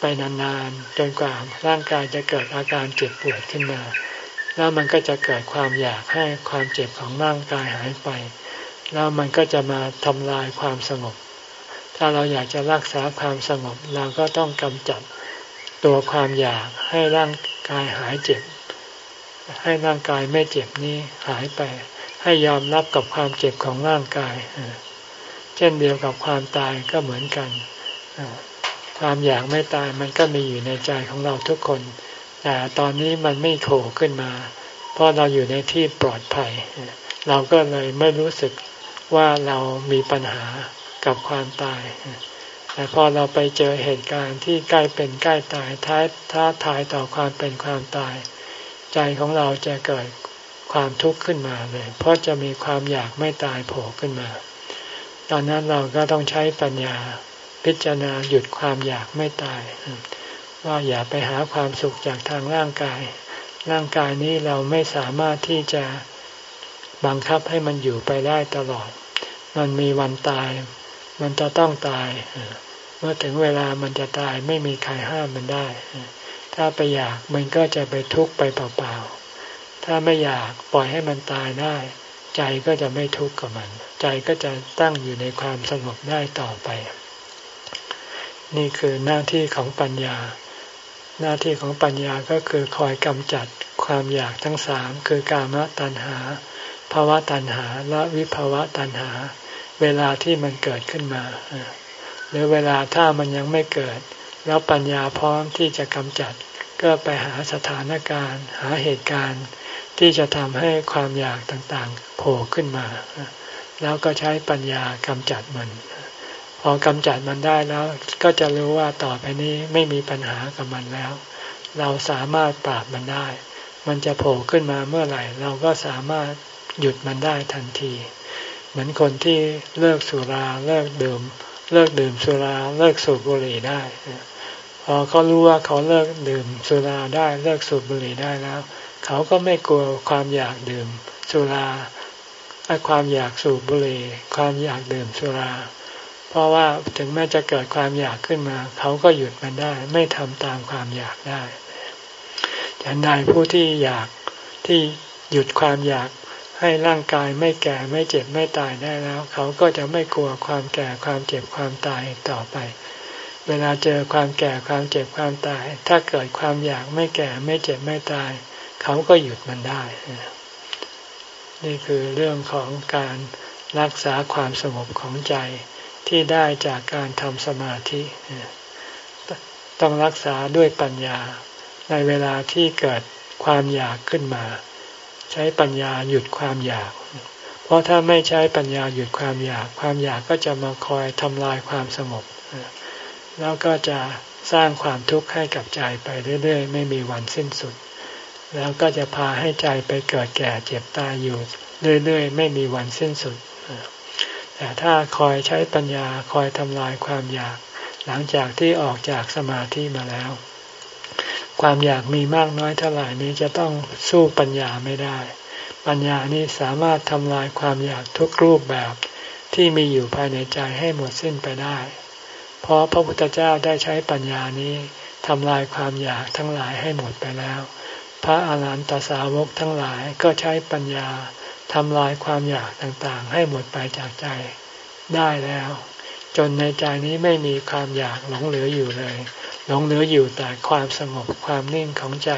ไปนานๆจนกว่าร่างกายจะเกิดอาการเจ็บปวดขึ้นมา แล้วมันก็จะเกิดความอยากให้ความเจ็บของร่างกายหายไป แล้วมันก็จะมาทำลายความสงบ ถ้าเราอยากจะรักษาความสงบเราก็ต้องกำจัด ตัวความอยากให้ร่างกายหายเจ็บ ให้ร่างกายไม่เจ็บนี้หายไป ให้ยอมรับกับความเจ็บของร่างกาย เช่นเดียวกับความตายก็เหมือนกันความอยากไม่ตายมันก็มีอยู่ในใจของเราทุกคน แต่ตอนนี้มันไม่โผล่ขึ้นมา เพราะเราอยู่ในที่ปลอดภัย เราก็เลยไม่รู้สึกว่าเรามีปัญหากับความตาย แต่พอเราไปเจอเหตุการณ์ที่ใกล้เป็นใกล้ตายท้าท้าทายต่อความเป็นความตาย ใจของเราจะเกิดความทุกข์ขึ้นมาเลย เพราะจะมีความอยากไม่ตายโผล่ขึ้นมา ตอนนั้นเราก็ต้องใช้ปัญญาพิจารณาหยุดความอยากไม่ตาย ว่าอย่าไปหาความสุขจากทางร่างกาย ร่างกายนี้เราไม่สามารถที่จะบังคับให้มันอยู่ไปได้ตลอด มันมีวันตาย มันจะต้องตาย เมื่อถึงเวลามันจะตายไม่มีใครห้ามมันได้ ถ้าไปอยากมันก็จะไปทุกข์ไปเปล่าๆ ถ้าไม่อยากปล่อยให้มันตายได้ ใจก็จะไม่ทุกข์กับมัน ใจก็จะตั้งอยู่ในความสงบได้ต่อไป นี่คือหน้าที่ของปัญญา หน้าที่ของปัญญาก็คือคอยกำจัดความอยากทั้งสามคือกามตัณหาภาวะตัณหาและวิภาวะตัณหา เวลาที่มันเกิดขึ้นมา หรือเวลาถ้ามันยังไม่เกิด แล้วปัญญาพร้อมที่จะกำจัด ก็ไปหาสถานการณ์ หาเหตุการณ์ ที่จะทำให้ความอยากต่างๆ โผล่ขึ้นมา แล้วก็ใช้ปัญญากำจัดมัน พอกำจัดมันได้แล้วก็จะรู้ว่าต่อไปนี้ไม่มีปัญหากับมันแล้ว เราสามารถปราบมันได้ มันจะโผล่ขึ้นมาเมื่อไหร่ เราก็สามารถหยุดมันได้ทันที เหมือนคนที่เลิกสุราเลิกดื่ม เลิกดื่มสุราเลิกสูบบุหรี่ได้พอเขารู้ว่าเขาเลิกดื่มสุราได้เลิกสูบบุหรี่ได้แล้ว เขาก็ไม่กลัวความอยากดื่มสุราไอ้ความอยากสูบบุหรี่ความอยากดื่มสุรา เพราะว่าถึงแม้จะเกิดความอยากขึ้นมา เขาก็หยุดมันได้ ไม่ทำตามความอยากได้ฉันใดผู้ที่อยากที่หยุดความอยาก ให้ร่างกายไม่แก่ไม่เจ็บไม่ตายได้แล้ว เขาก็จะไม่กลัวความแก่ความเจ็บความตายต่อไป เวลาเจอความแก่ความเจ็บความตาย ถ้าเกิดความอยากไม่แก่ไม่เจ็บไม่ตาย เขาก็หยุดมันได้ นี่คือเรื่องของการรักษาความสงบของใจที่ได้จากการทำสมาธิ ต้องรักษาด้วยปัญญาในเวลาที่เกิดความอยากขึ้นมา ใช้ปัญญาหยุดความอยาก เพราะถ้าไม่ใช้ปัญญาหยุดความอยาก ความอยากก็จะมาคอยทำลายความสงบ แล้วก็จะสร้างความทุกข์ให้กับใจไปเรื่อยๆ ไม่มีวันสิ้นสุด แล้วก็จะพาให้ใจไปเกิดแก่เจ็บตายอยู่เรื่อยๆ ไม่มีวันสิ้นสุด แต่ถ้าคอยใช้ปัญญาคอยทำลายความอยาก หลังจากที่ออกจากสมาธิมาแล้ว ความอยากมีมากน้อยเท่าไหร่นี้จะต้องสู้ปัญญาไม่ได้ ปัญญานี้สามารถทำลายความอยากทุกรูปแบบที่มีอยู่ภายในใจให้หมดสิ้นไปได้ เพราะพระพุทธเจ้าได้ใช้ปัญญานี้ทำลายความอยากทั้งหลายให้หมดไปแล้ว พระอาหารหันตสาวกทั้งหลายก็ใช้ปัญญาทำลายความอยากต่างๆ ให้หมดไปจากใจได้แล้ว จนในใจนี้ไม่มีความอยากหลงเหลืออยู่เลย หลงเหลืออยู่แต่ความสงบความนิ่งของใจ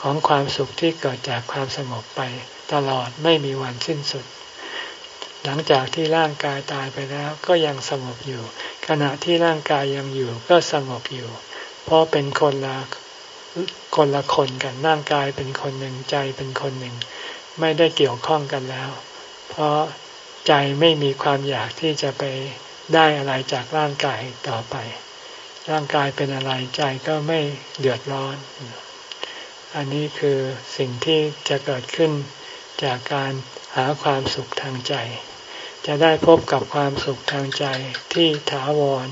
ของความสุขที่เกิดจากความสงบไปตลอดไม่มีวันสิ้นสุด หลังจากที่ร่างกายตายไปแล้วก็ยังสงบอยู่ ขณะที่ร่างกายยังอยู่ก็สงบอยู่ เพราะเป็นคนละคนละคนกันร่างกายเป็นคนหนึ่งใจเป็นคนหนึ่ง ไม่ได้เกี่ยวข้องกันแล้ว เพราะใจไม่มีความอยากที่จะไปได้อะไรจากร่างกายต่อไป ร่างกายเป็นอะไรใจก็ไม่เดือดร้อน อันนี้คือสิ่งที่จะเกิดขึ้นจากการหาความสุขทางใจ จะได้พบกับความสุขทางใจที่ถาวร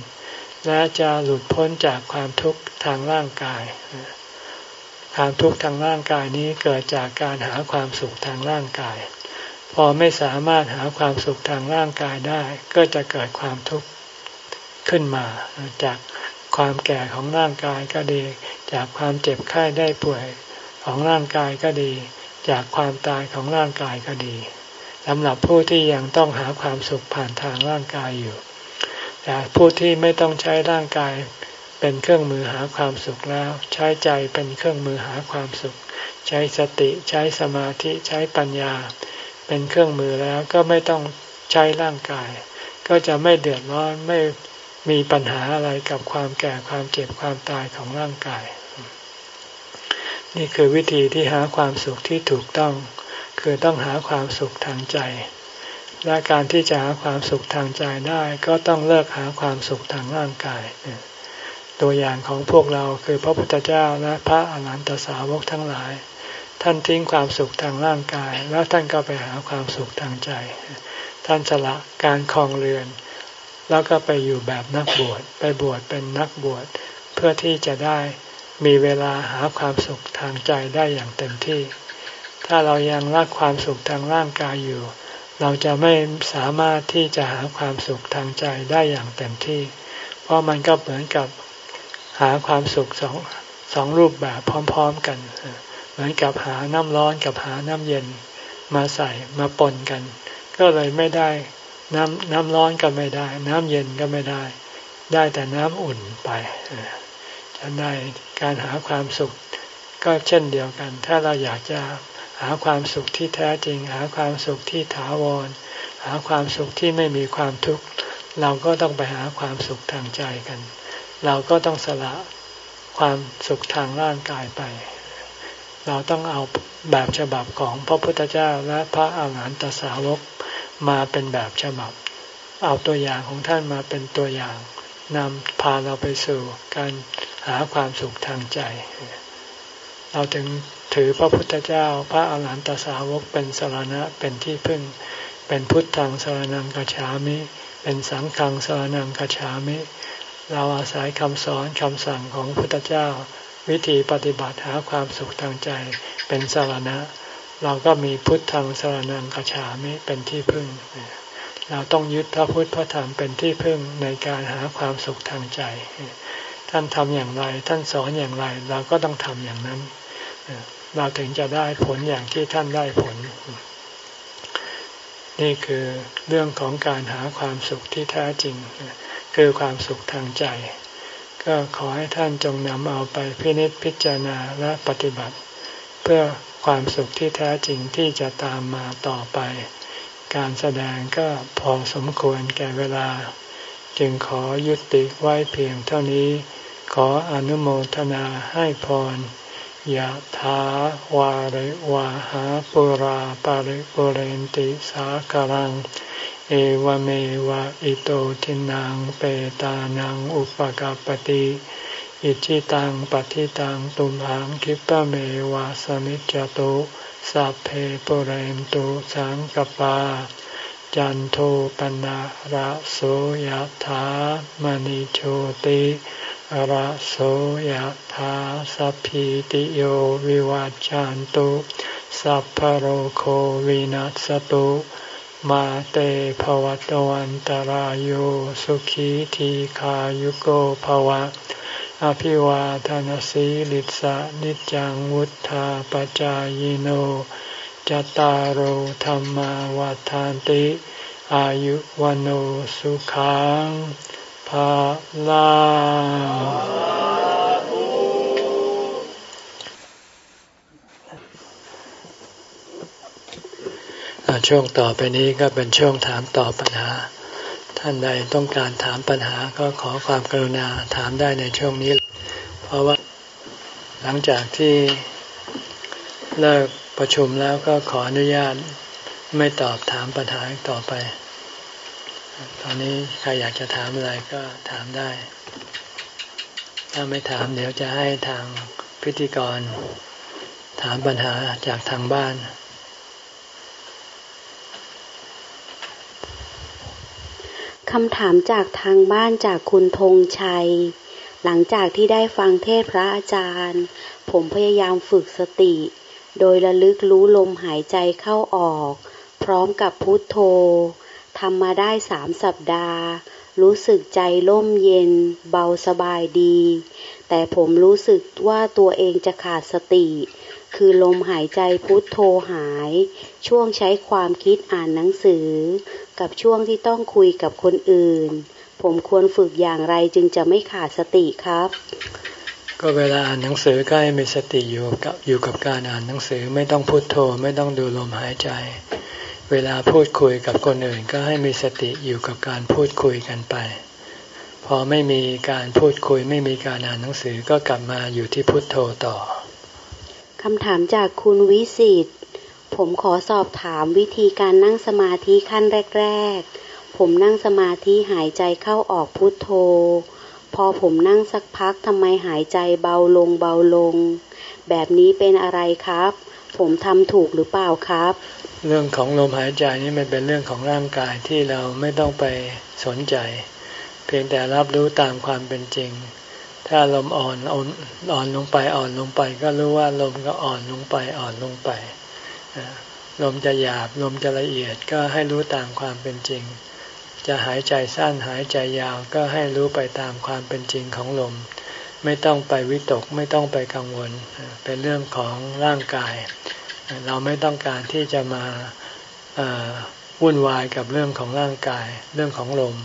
และจะหลุดพ้นจากความทุกข์ทางร่างกาย ความทุกข์ทางร่างกายนี้เกิดจากการหาความสุขทางร่างกาย พอไม่สามารถหาความสุขทางร่างกายได้ ก็จะเกิดความทุกข์ขึ้นมาจาก ความแก่ของร่างกายก็ดี จากความเจ็บไข้ได้ป่วยของร่างกายก็ดี จากความตายของร่างกายก็ดีสำหรับผู้ที่ยังต้องหาความสุขผ่านทางร่างกายอยู่ แต่ผู้ที่ไม่ต้องใช้ร่างกายเป็นเครื่องมือหาความสุขแล้ว ใช้ใจเป็นเครื่องมือหาความสุข ใช้สติใช้สมาธิใช้ปัญญา เป็นเครื่องมือแล้วก็ไม่ต้องใช้ร่างกาย ก็จะไม่เดือดร้อนไม่ มีปัญหาอะไรกับความแก่ความเจ็บความตายของร่างกาย นี่คือวิธีที่หาความสุขที่ถูกต้อง คือต้องหาความสุขทางใจ และการที่จะหาความสุขทางใจได้ก็ต้องเลิกหาความสุขทางร่างกาย ตัวอย่างของพวกเราคือพระพุทธเจ้าและพระอรหันตสาวกทั้งหลาย ท่านทิ้งความสุขทางร่างกาย แล้วท่านก็ไปหาความสุขทางใจ ท่านสละการคลองเรือน แล้วก็ไปอยู่แบบนักบวชไปบวชเป็นนักบวชเพื่อที่จะได้มีเวลาหาความสุขทางใจได้อย่างเต็มที่ ถ้าเรายังรักความสุขทางร่างกายอยู่ เราจะไม่สามารถที่จะหาความสุขทางใจได้อย่างเต็มที่ เพราะมันก็เหมือนกับหาความสุขสองสองรูปแบบพร้อมๆกัน เหมือนกับหาน้ำร้อนกับหาน้ำเย็นมาใส่มาปนกัน ก็เลยไม่ได้ น้ำน้ำร้อนก็ไม่ได้ น้ำเย็นก็ไม่ได้ ได้แต่น้ำอุ่นไปฉันได้การหาความสุขก็เช่นเดียวกัน ถ้าเราอยากจะหาความสุขที่แท้จริง หาความสุขที่ถาวร หาความสุขที่ไม่มีความทุกข์เราก็ต้องไปหาความสุขทางใจกัน เราก็ต้องสละความสุขทางร่างกายไป เราต้องเอาแบบฉบับของพระพุทธเจ้าและพระอาหารหันตสาวก มาเป็นแบบฉบับ เอาตัวอย่างของท่านมาเป็นตัวอย่างนำพาเราไปสู่การหาความสุขทางใจ เราถึงถือพระพุทธเจ้าพระอาหารหันตสาวกเป็นสารณะเป็นที่พึ่ง เป็นพุทธังสารนังกัจฉามิ เป็นสังฆังสารนังกัจฉามิ เราอาศัยคำสอนคำสั่งของพุทธเจ้า วิธีปฏิบัติหาความสุขทางใจเป็นสารณะ เราก็มีพุทธังสรนังกฉามิเป็นที่พึ่ง เราต้องยึดพระพุทธพระธรรมเป็นที่พึ่งในการหาความสุขทางใจ ท่านทำอย่างไร ท่านสอนอย่างไร เราก็ต้องทำอย่างนั้น เราถึงจะได้ผลอย่างที่ท่านได้ผล นี่คือเรื่องของการหาความสุขที่แท้จริง คือความสุขทางใจ ก็ขอให้ท่านจงนำเอาไปพินิจพิจารณาและปฏิบัติ เพื่อ ความสุขที่แท้จริงที่จะตามมาต่อไป การแสดงก็พอสมควรแก่เวลา จึงขอยุติไว้เพียงเท่านี้ ขออนุโมทนาให้พรยะถาวาริวาหาปุราปาริปุเรนติสาคารัง เอวเมวะอิโตทินังเปตานังอุปกาปติ อิชิตังปฏิตังตุมหังคิปะเมวะสมิจจโตสัพเพปุเรนตุสังกปา จันโทปนะระโสยธามณิโชติระโสยธาสัพพิติโยวิวัจจันตุสัพพโรโควินัสตุมาเตภวตวันตารโยสุขีทีขายุโกภวะ อภิวาทานสีลิสะนิจังวุธาปจายโนจตารโหธรรมวาทานติ อายุวันโอสุขังภาลาช่วงต่อไปนี้ก็เป็นช่วงถามตอบปัญหา ท่านใดต้องการถามปัญหาก็ขอความกรุณาถามได้ในช่วงนี้ เพราะว่าหลังจากที่เลิกประชุมแล้วก็ขออนุญาตไม่ตอบถามปัญหาต่อไป ตอนนี้ใครอยากจะถามอะไรก็ถามได้ ถ้าไม่ถามเดี๋ยวจะให้ทางพิธีกร ถามปัญหาจากทางบ้าน คำถามจากทางบ้านจากคุณธงชัย หลังจากที่ได้ฟังเทศพระอาจารย์ ผมพยายามฝึกสติ โดยระลึกรู้ลมหายใจเข้าออก พร้อมกับพุทโธทำมาได้สามสัปดาห์ รู้สึกใจล่มเย็น เบาสบายดี แต่ผมรู้สึกว่าตัวเองจะขาดสติ คือลมหายใจพุทโธหาย ช่วงใช้ความคิดอ่านหนังสือ กับช่วงที่ต้องคุยกับคนอื่น ผมควรฝึกอย่างไรจึงจะไม่ขาดสติครับ ก็เวลาอ่านหนังสือก็ให้มีสติอยู่กับอยู่กับการอ่านหนังสือไม่ต้องพูดโทไม่ต้องดูลมหายใจ เวลาพูดคุยกับคนอื่น ก็ให้มีสติอยู่กับการพูดคุยกันไป พอไม่มีการพูดคุยไม่มีการอ่านหนังสือก็กลับมาอยู่ที่พุทโธต่อคำถามจากคุณวิสิต ผมขอสอบถามวิธีการนั่งสมาธิขั้นแรก ๆ ผมนั่งสมาธิหายใจเข้าออกพุทโธ พอผมนั่งสักพักทำไมหายใจเบาลงเบาลง แบบนี้เป็นอะไรครับ ผมทำถูกหรือเปล่าครับ เรื่องของลมหายใจนี่มันเป็นเรื่องของร่างกายที่เราไม่ต้องไปสนใจ เพียงแต่รับรู้ตามความเป็นจริง ถ้าลมอ่อนอ่อนลงไปอ่อนลงไป ก็รู้ว่าลมก็อ่อนลงไปอ่อนลงไป ลมจะหยาบลมจะละเอียดก็ให้รู้ตามความเป็นจริง จะหายใจสั้นหายใจยาวก็ให้รู้ไปตามความเป็นจริงของลม ไม่ต้องไปวิตกไม่ต้องไปกังวล เป็นเรื่องของร่างกาย เราไม่ต้องการที่จะมาวุ่นวายกับเรื่องของร่างกาย เรื่องของลม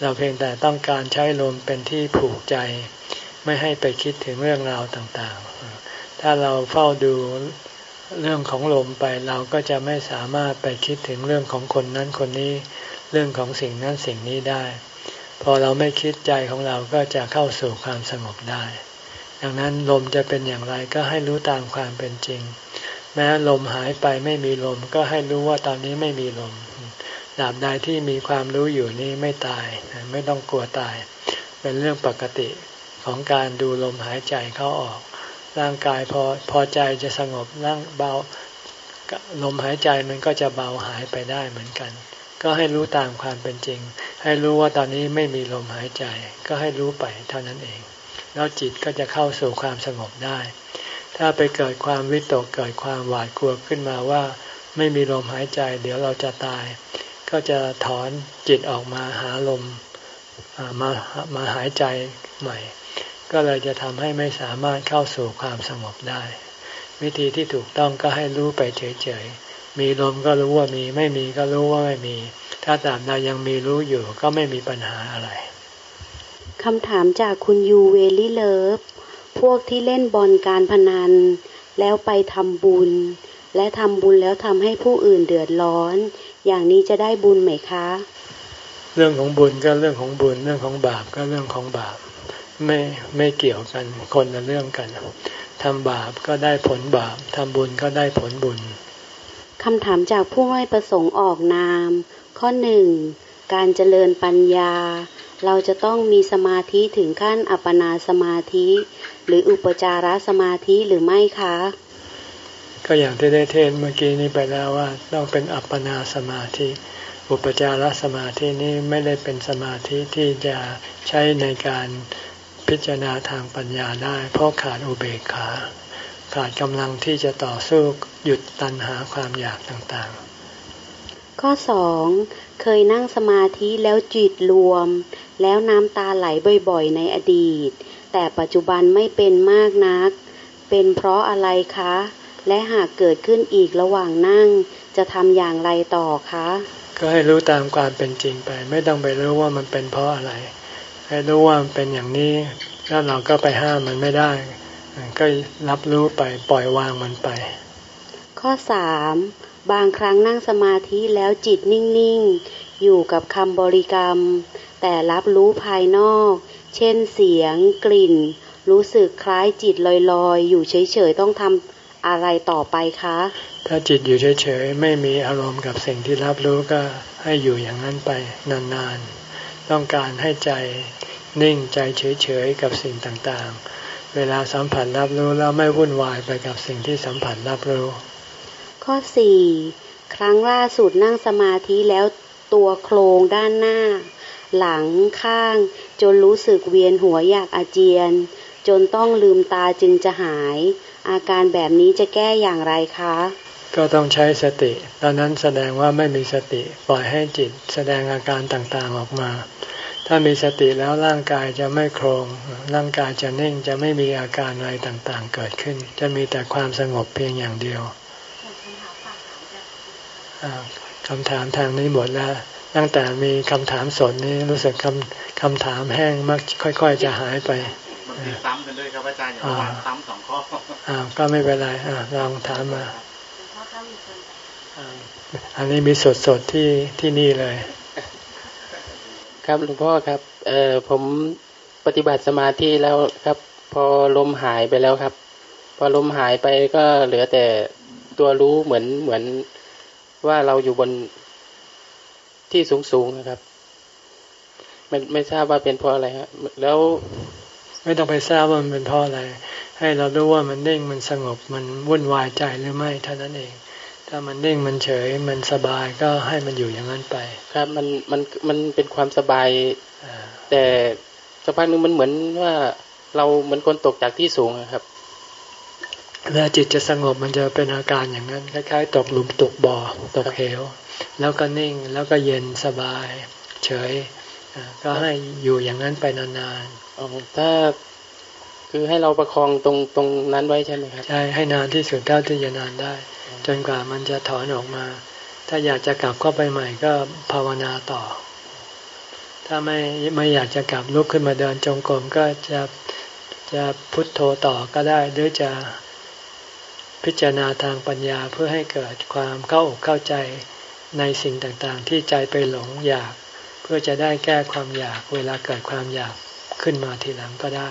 เราเพียงแต่ต้องการใช้ลมเป็นที่ผูกใจ ไม่ให้ไปคิดถึงเรื่องราวต่างๆ ถ้าเราเฝ้าดู เรื่องของลมไปเราก็จะไม่สามารถไปคิดถึงเรื่องของคนนั้นคนนี้ เรื่องของสิ่งนั้นสิ่งนี้ได้ พอเราไม่คิดใจของเราก็จะเข้าสู่ความสงบได้ ดังนั้นลมจะเป็นอย่างไรก็ให้รู้ตามความเป็นจริง แม้ลมหายไปไม่มีลมก็ให้รู้ว่าตอนนี้ไม่มีลมดาบใดที่มีความรู้อยู่นี้ไม่ตายไม่ต้องกลัวตาย เป็นเรื่องปกติของการดูลมหายใจเข้าออก ร่างกายพอพอใจจะสงบร่างเบาลมหายใจมันก็จะเบาหายไปได้เหมือนกัน ก็ให้รู้ตามความเป็นจริง ให้รู้ว่าตอนนี้ไม่มีลมหายใจ ก็ให้รู้ไปเท่านั้นเอง แล้วจิตก็จะเข้าสู่ความสงบได้ ถ้าไปเกิดความวิตกเกิดความหวาดกลัวขึ้นมาว่า ไม่มีลมหายใจ เดี๋ยวเราจะตาย ก็จะถอนจิตออกมาหาลมมามาหายใจใหม่ ก็เลยจะทำให้ไม่สามารถเข้าสู่ความสงบได้ วิธีที่ถูกต้องก็ให้รู้ไปเฉยๆ มีลมก็รู้ว่ามี ไม่มีก็รู้ว่าไม่มี ถ้าตามใดยังมีรู้อยู่ก็ไม่มีปัญหาอะไรคำถามจากคุณยูเวลี่เลิฟ พวกที่เล่นบอลการพนัน แล้วไปทำบุญ และทำบุญแล้วทำให้ผู้อื่นเดือดร้อน อย่างนี้จะได้บุญไหมคะ เรื่องของบุญก็เรื่องของบุญ เรื่องของบาปก็เรื่องของบาป ไม่ไม่เกี่ยวกันคนละเรื่องกันทำบาปก็ได้ผลบาปทำบุญก็ได้ผลบุญคำถามจากผู้ไม่ประสงค์ออกนาม ข้อหนึ่งการเจริญปัญญา เราจะต้องมีสมาธิถึงขั้นอัปปนาสมาธิ หรืออุปจารสมาธิหรือไม่คะ ก็อย่างที่ได้เทศเมื่อกี้นี้ไปแล้วว่าต้องเป็นอัปปนาสมาธิ อุปจารสมาธินี้ไม่ได้เป็นสมาธิที่จะใช้ในการ พิจารณาทางปัญญาได้ เพราะขาดอุเบกขา ขาดกำลังที่จะต่อสู้หยุดตันหาความอยากต่างๆ ข้อสองเคยนั่งสมาธิแล้วจิตรวม แล้วน้ำตาไหลบ่อยๆ ในอดีต แต่ปัจจุบันไม่เป็นมากนัก เป็นเพราะอะไรคะ และหากเกิดขึ้นอีกระหว่างนั่ง จะทำอย่างไรต่อคะ ก็ให้รู้ตามความเป็นจริงไป ไม่ต้องไปรู้ว่ามันเป็นเพราะอะไร ให้รู้ว่ามันเป็นอย่างนี้แล้วเราก็ไปห้ามมันไม่ได้ ก็รับรู้ไปปล่อยวางมันไป ข้อสามบางครั้งนั่งสมาธิแล้วจิตนิ่งๆ อยู่กับคำบริกรรม แต่รับรู้ภายนอก เช่นเสียง กลิ่น รู้สึกคล้ายจิตลอยๆ อยู่เฉยๆ ต้องทำอะไรต่อไปคะ ถ้าจิตอยู่เฉยๆ ไม่มีอารมณ์กับสิ่งที่รับรู้ก็ให้อยู่อย่างนั้นไปนานๆ ต้องการให้ใจนิ่งใจเฉยๆกับสิ่งต่างๆ เวลาสัมผัสรับรู้แล้วไม่วุ่นวายไปกับสิ่งที่สัมผัสรับรู้ ข้อสี่ครั้งล่าสุดนั่งสมาธิแล้วตัวโครงด้านหน้า หลังข้าง จนรู้สึกเวียนหัวอยากอาเจียน จนต้องลืมตาจึงจะหาย อาการแบบนี้จะแก้อย่างไรคะ ก็ต้องใช้สติ ตอนนั้นแสดงว่าไม่มีสติปล่อยให้จิตแสดงอาการต่างๆออกมา ถ้ามีสติแล้วร่างกายจะไม่โครง ร่างกายจะนิ่งจะไม่มีอาการอะไรต่างๆ เกิดขึ้น จะมีแต่ความสงบเพียงอย่างเดียวคำถามทางนี้หมดแล้ว ตั้งแต่มีคำถามสดนี้รู้สึกคำคำถามแห้งมากค่อย ๆ จะหายไปมันติดซ้ำกันด้วยครับอาจารย์อย่างวานซ้ำสองข้ออ่าก็ไม่เป็นไรอ่าลองถามมาอันนี้มีสดสดที่ที่นี่เลย ครับหลวงพ่อครับ เอ่อผมปฏิบัติสมาธิแล้วครับ พอลมหายไปแล้วครับ พอลมหายไปก็เหลือแต่ตัวรู้เหมือนเหมือนว่าเราอยู่บนที่สูงสูงนะครับไม่ไม่ทราบว่าเป็นเพราะอะไรฮะแล้วไม่ต้องไปทราบว่ามันเป็นเพราะอะไร ให้เรารู้ว่ามันนิ่งมันสงบมันวุ่นวายใจหรือไม่เท่านั้นเอง ถ้ามันนิ่งมันเฉยมันสบายก็ให้มันอยู่อย่างนั้นไป ครับมันมันมันเป็นความสบายแต่สักพักนึงมันเหมือนว่าเราเหมือนคนตกจากที่สูงครับเวลาจิตจะสงบมันจะเป็นอาการอย่างนั้นคล้ายๆตกหลุมตกบ่อตกเหว แล้วก็นิ่งแล้วก็เย็นสบาย เฉยก็ให้อยู่อย่างนั้นไปนานๆถ้าคือให้เราประคองตรงตรงนั้นไว้ใช่ไหมครับใช่ให้นานที่สุดเท่าที่จะนานได้ จนกว่ามันจะถอนออกมา ถ้าอยากจะกลับเข้าไปใหม่ก็ภาวนาต่อ ถ้าไม่ไม่อยากจะกลับลุกขึ้นมาเดินจงกรมก็จะจะพุทโธต่อก็ได้ หรือจะพิจารณาทางปัญญาเพื่อให้เกิดความเข้าอกเข้าใจในสิ่งต่างๆ ที่ใจไปหลงอยาก เพื่อจะได้แก้ความอยากเวลาเกิดความอยากขึ้นมาทีหลังก็ได้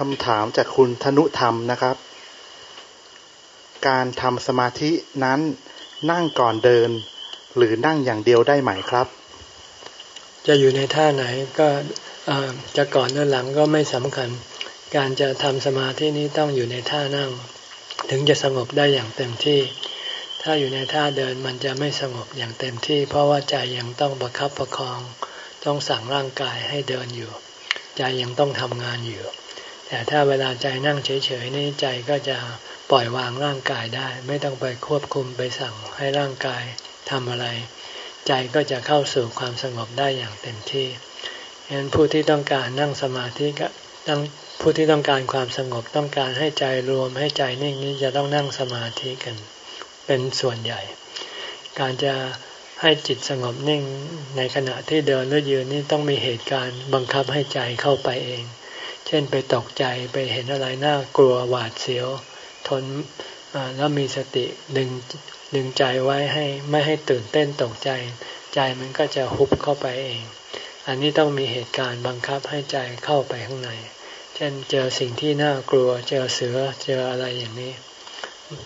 คำถามจากคุณธนุธรรมนะครับ การทำสมาธินั้นนั่งก่อนเดิน หรือนั่งอย่างเดียวได้ไหมครับ จะอยู่ในท่าไหนก็จะก่อนหรือหลังก็ไม่สำคัญ การจะทำสมาธินี้ต้องอยู่ในท่านั่ง ถึงจะสงบได้อย่างเต็มที่ ถ้าอยู่ในท่าเดินมันจะไม่สงบอย่างเต็มที่ เพราะว่าใจยังต้องประครับประคอง ต้องสั่งร่างกายให้เดินอยู่ ใจยังต้องทำงานอยู่ แต่ถ้าเวลาใจนั่งเฉยๆนี่ใจก็จะปล่อยวางร่างกายได้ ไม่ต้องไปควบคุมไปสั่งให้ร่างกายทำอะไร ใจก็จะเข้าสู่ความสงบได้อย่างเต็มที่ฉะนั้นผู้ที่ต้องการนั่งสมาธิก็ต้องผู้ที่ต้องการความสงบต้องการให้ใจรวมให้ใจนิ่งนี้จะต้องนั่งสมาธิกัน เป็นส่วนใหญ่ การจะให้จิตสงบนิ่งในขณะที่เดินหรือยืนนี่ต้องมีเหตุการณ์บังคับให้ใจเข้าไปเอง เช่นไปตกใจไปเห็นอะไรน่ากลัวหวาดเสียว ทนแล้วมีสติดึงดึงใจไว้ให้ไม่ให้ตื่นเต้นตกใจ ใจมันก็จะหุบเข้าไปเอง อันนี้ต้องมีเหตุการณ์บังคับให้ใจเข้าไปข้างใน เช่นเจอสิ่งที่น่ากลัว เจอเสือเจออะไรอย่างนี้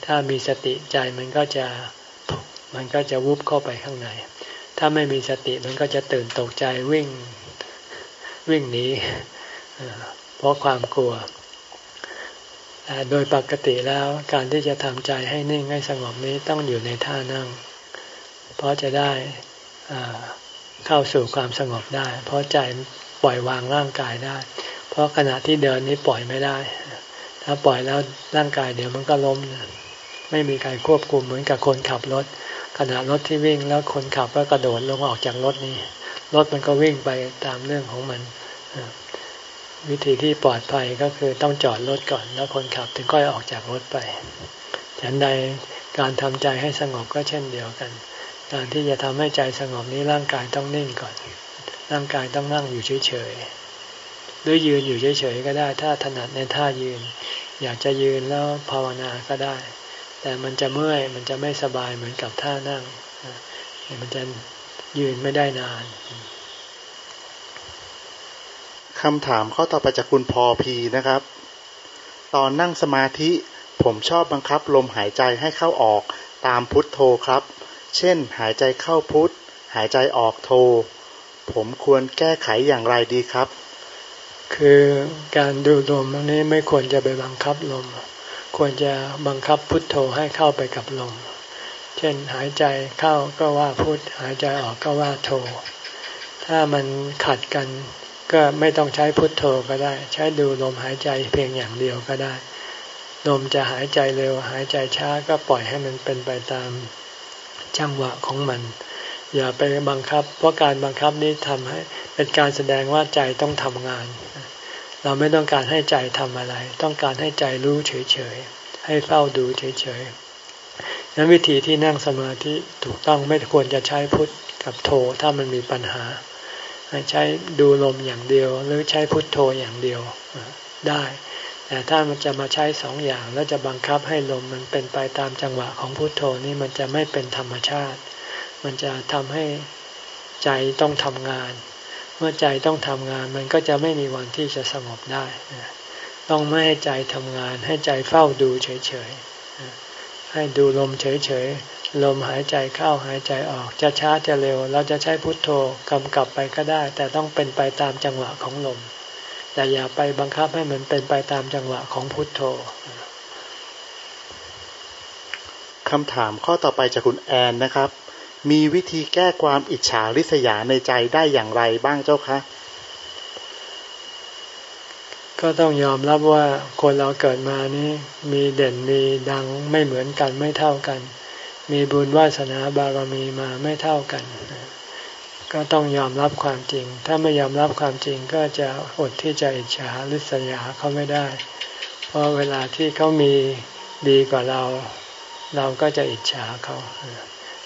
ถ้ามีสติใจมันก็จะมันก็จะวุบเข้าไปข้างใน ถ้าไม่มีสติมันก็จะตื่นตกใจวิ่งวิ่งหนี ราะความกลัวแต่โดยปกติแล้วการที่จะทำใจให้นิ่งให้สงบนี้ต้องอยู่ในท่านั่ง เพราะจะได้เข้าสู่ความสงบได้ เพราะใจปล่อยวางร่างกายได้ เพราะขณะที่เดินนี้ปล่อยไม่ได้ ถ้าปล่อยแล้วร่างกายเดี๋ยวมันก็ล้ม ไม่มีใครควบคุมเหมือนกับคนขับรถ ขณะรถที่วิ่งแล้วคนขับก็กระโดดลงออกจากรถนี้รถมันก็วิ่งไปตามเรื่องของมัน วิธีที่ปลอดภัยก็คือต้องจอดรถก่อน แล้วคนขับถึงค่อยออกจากรถไปฉันใดการทำใจให้สงบก็เช่นเดียวกัน การที่จะทำให้ใจสงบนี้ร่างกายต้องนิ่งก่อน ร่างกายต้องนั่งอยู่เฉยๆหรือยืนอยู่เฉยๆก็ได้ ถ้าถนัดในท่ายืน อยากจะยืนแล้วภาวนาก็ได้ แต่มันจะเมื่อยมันจะไม่สบายเหมือนกับท่านั่ง มันจะยืนไม่ได้นาน คำถามข้อต่อไปจากคุณพอพีนะครับ ตอนนั่งสมาธิผมชอบบังคับลมหายใจให้เข้าออกตามพุทโธครับ เช่น หายใจเข้าพุทหายใจออกโธผมควรแก้ไขอย่างไรดีครับ คือการดูลมนี้ไม่ควรจะไปบังคับลม ควรจะบังคับพุทโธให้เข้าไปกับลม เช่นหายใจเข้าก็ว่าพุทหายใจออกก็ว่าโธถ้ามันขัดกัน ก็ไม่ต้องใช้พุทโธก็ได้ ใช้ดูลมหายใจเพียงอย่างเดียวก็ได้ ลมจะหายใจเร็วหายใจช้าก็ปล่อยให้มันเป็นไปตามจังหวะของมัน อย่าไปบังคับ เพราะการบังคับนี้ทำให้เป็นการแสดงว่าใจต้องทำงาน เราไม่ต้องการให้ใจทำอะไร ต้องการให้ใจรู้เฉยๆ ให้เฝ้าดูเฉยๆนั้นวิธีที่นั่งสมาธิถูกต้องไม่ควรจะใช้พุทกับโธถ้ามันมีปัญหา ใช้ดูลมอย่างเดียว หรือใช้พุทโธอย่างเดียวได้ แต่ถ้ามันจะมาใช้สองอย่างแล้วจะบังคับให้ลมมันเป็นไปตามจังหวะของพุทโธนี่มันจะไม่เป็นธรรมชาติ มันจะทำให้ใจต้องทำงาน เมื่อใจต้องทำงานมันก็จะไม่มีวันที่จะสงบได้ต้องไม่ให้ใจทำงาน ให้ใจเฝ้าดูเฉยๆให้ดูลมเฉย ลมหายใจเข้าหายใจออกจะช้าจะเร็ว เราจะใช้พุทโธกำกับไปก็ได้ แต่ต้องเป็นไปตามจังหวะของลมแต่อย่าไปบังคับให้มันเป็นไปตามจังหวะของพุทโธคำถามข้อต่อไปจากคุณแอนนะครับ มีวิธีแก้ความอิจฉาริษยาในใจได้อย่างไรบ้างเจ้าคะก็ต้องยอมรับว่าคนเราเกิดมานี้มีเด่นมีดังไม่เหมือนกันไม่เท่ากัน มีบุญวาสนาบารมีมาไม่เท่ากัน ก็ต้องยอมรับความจริง ถ้าไม่ยอมรับความจริงก็จะอดที่จะอิจฉาริษยาเขาไม่ได้ เพราะเวลาที่เขามีดีกว่าเรา เราก็จะอิจฉาเขา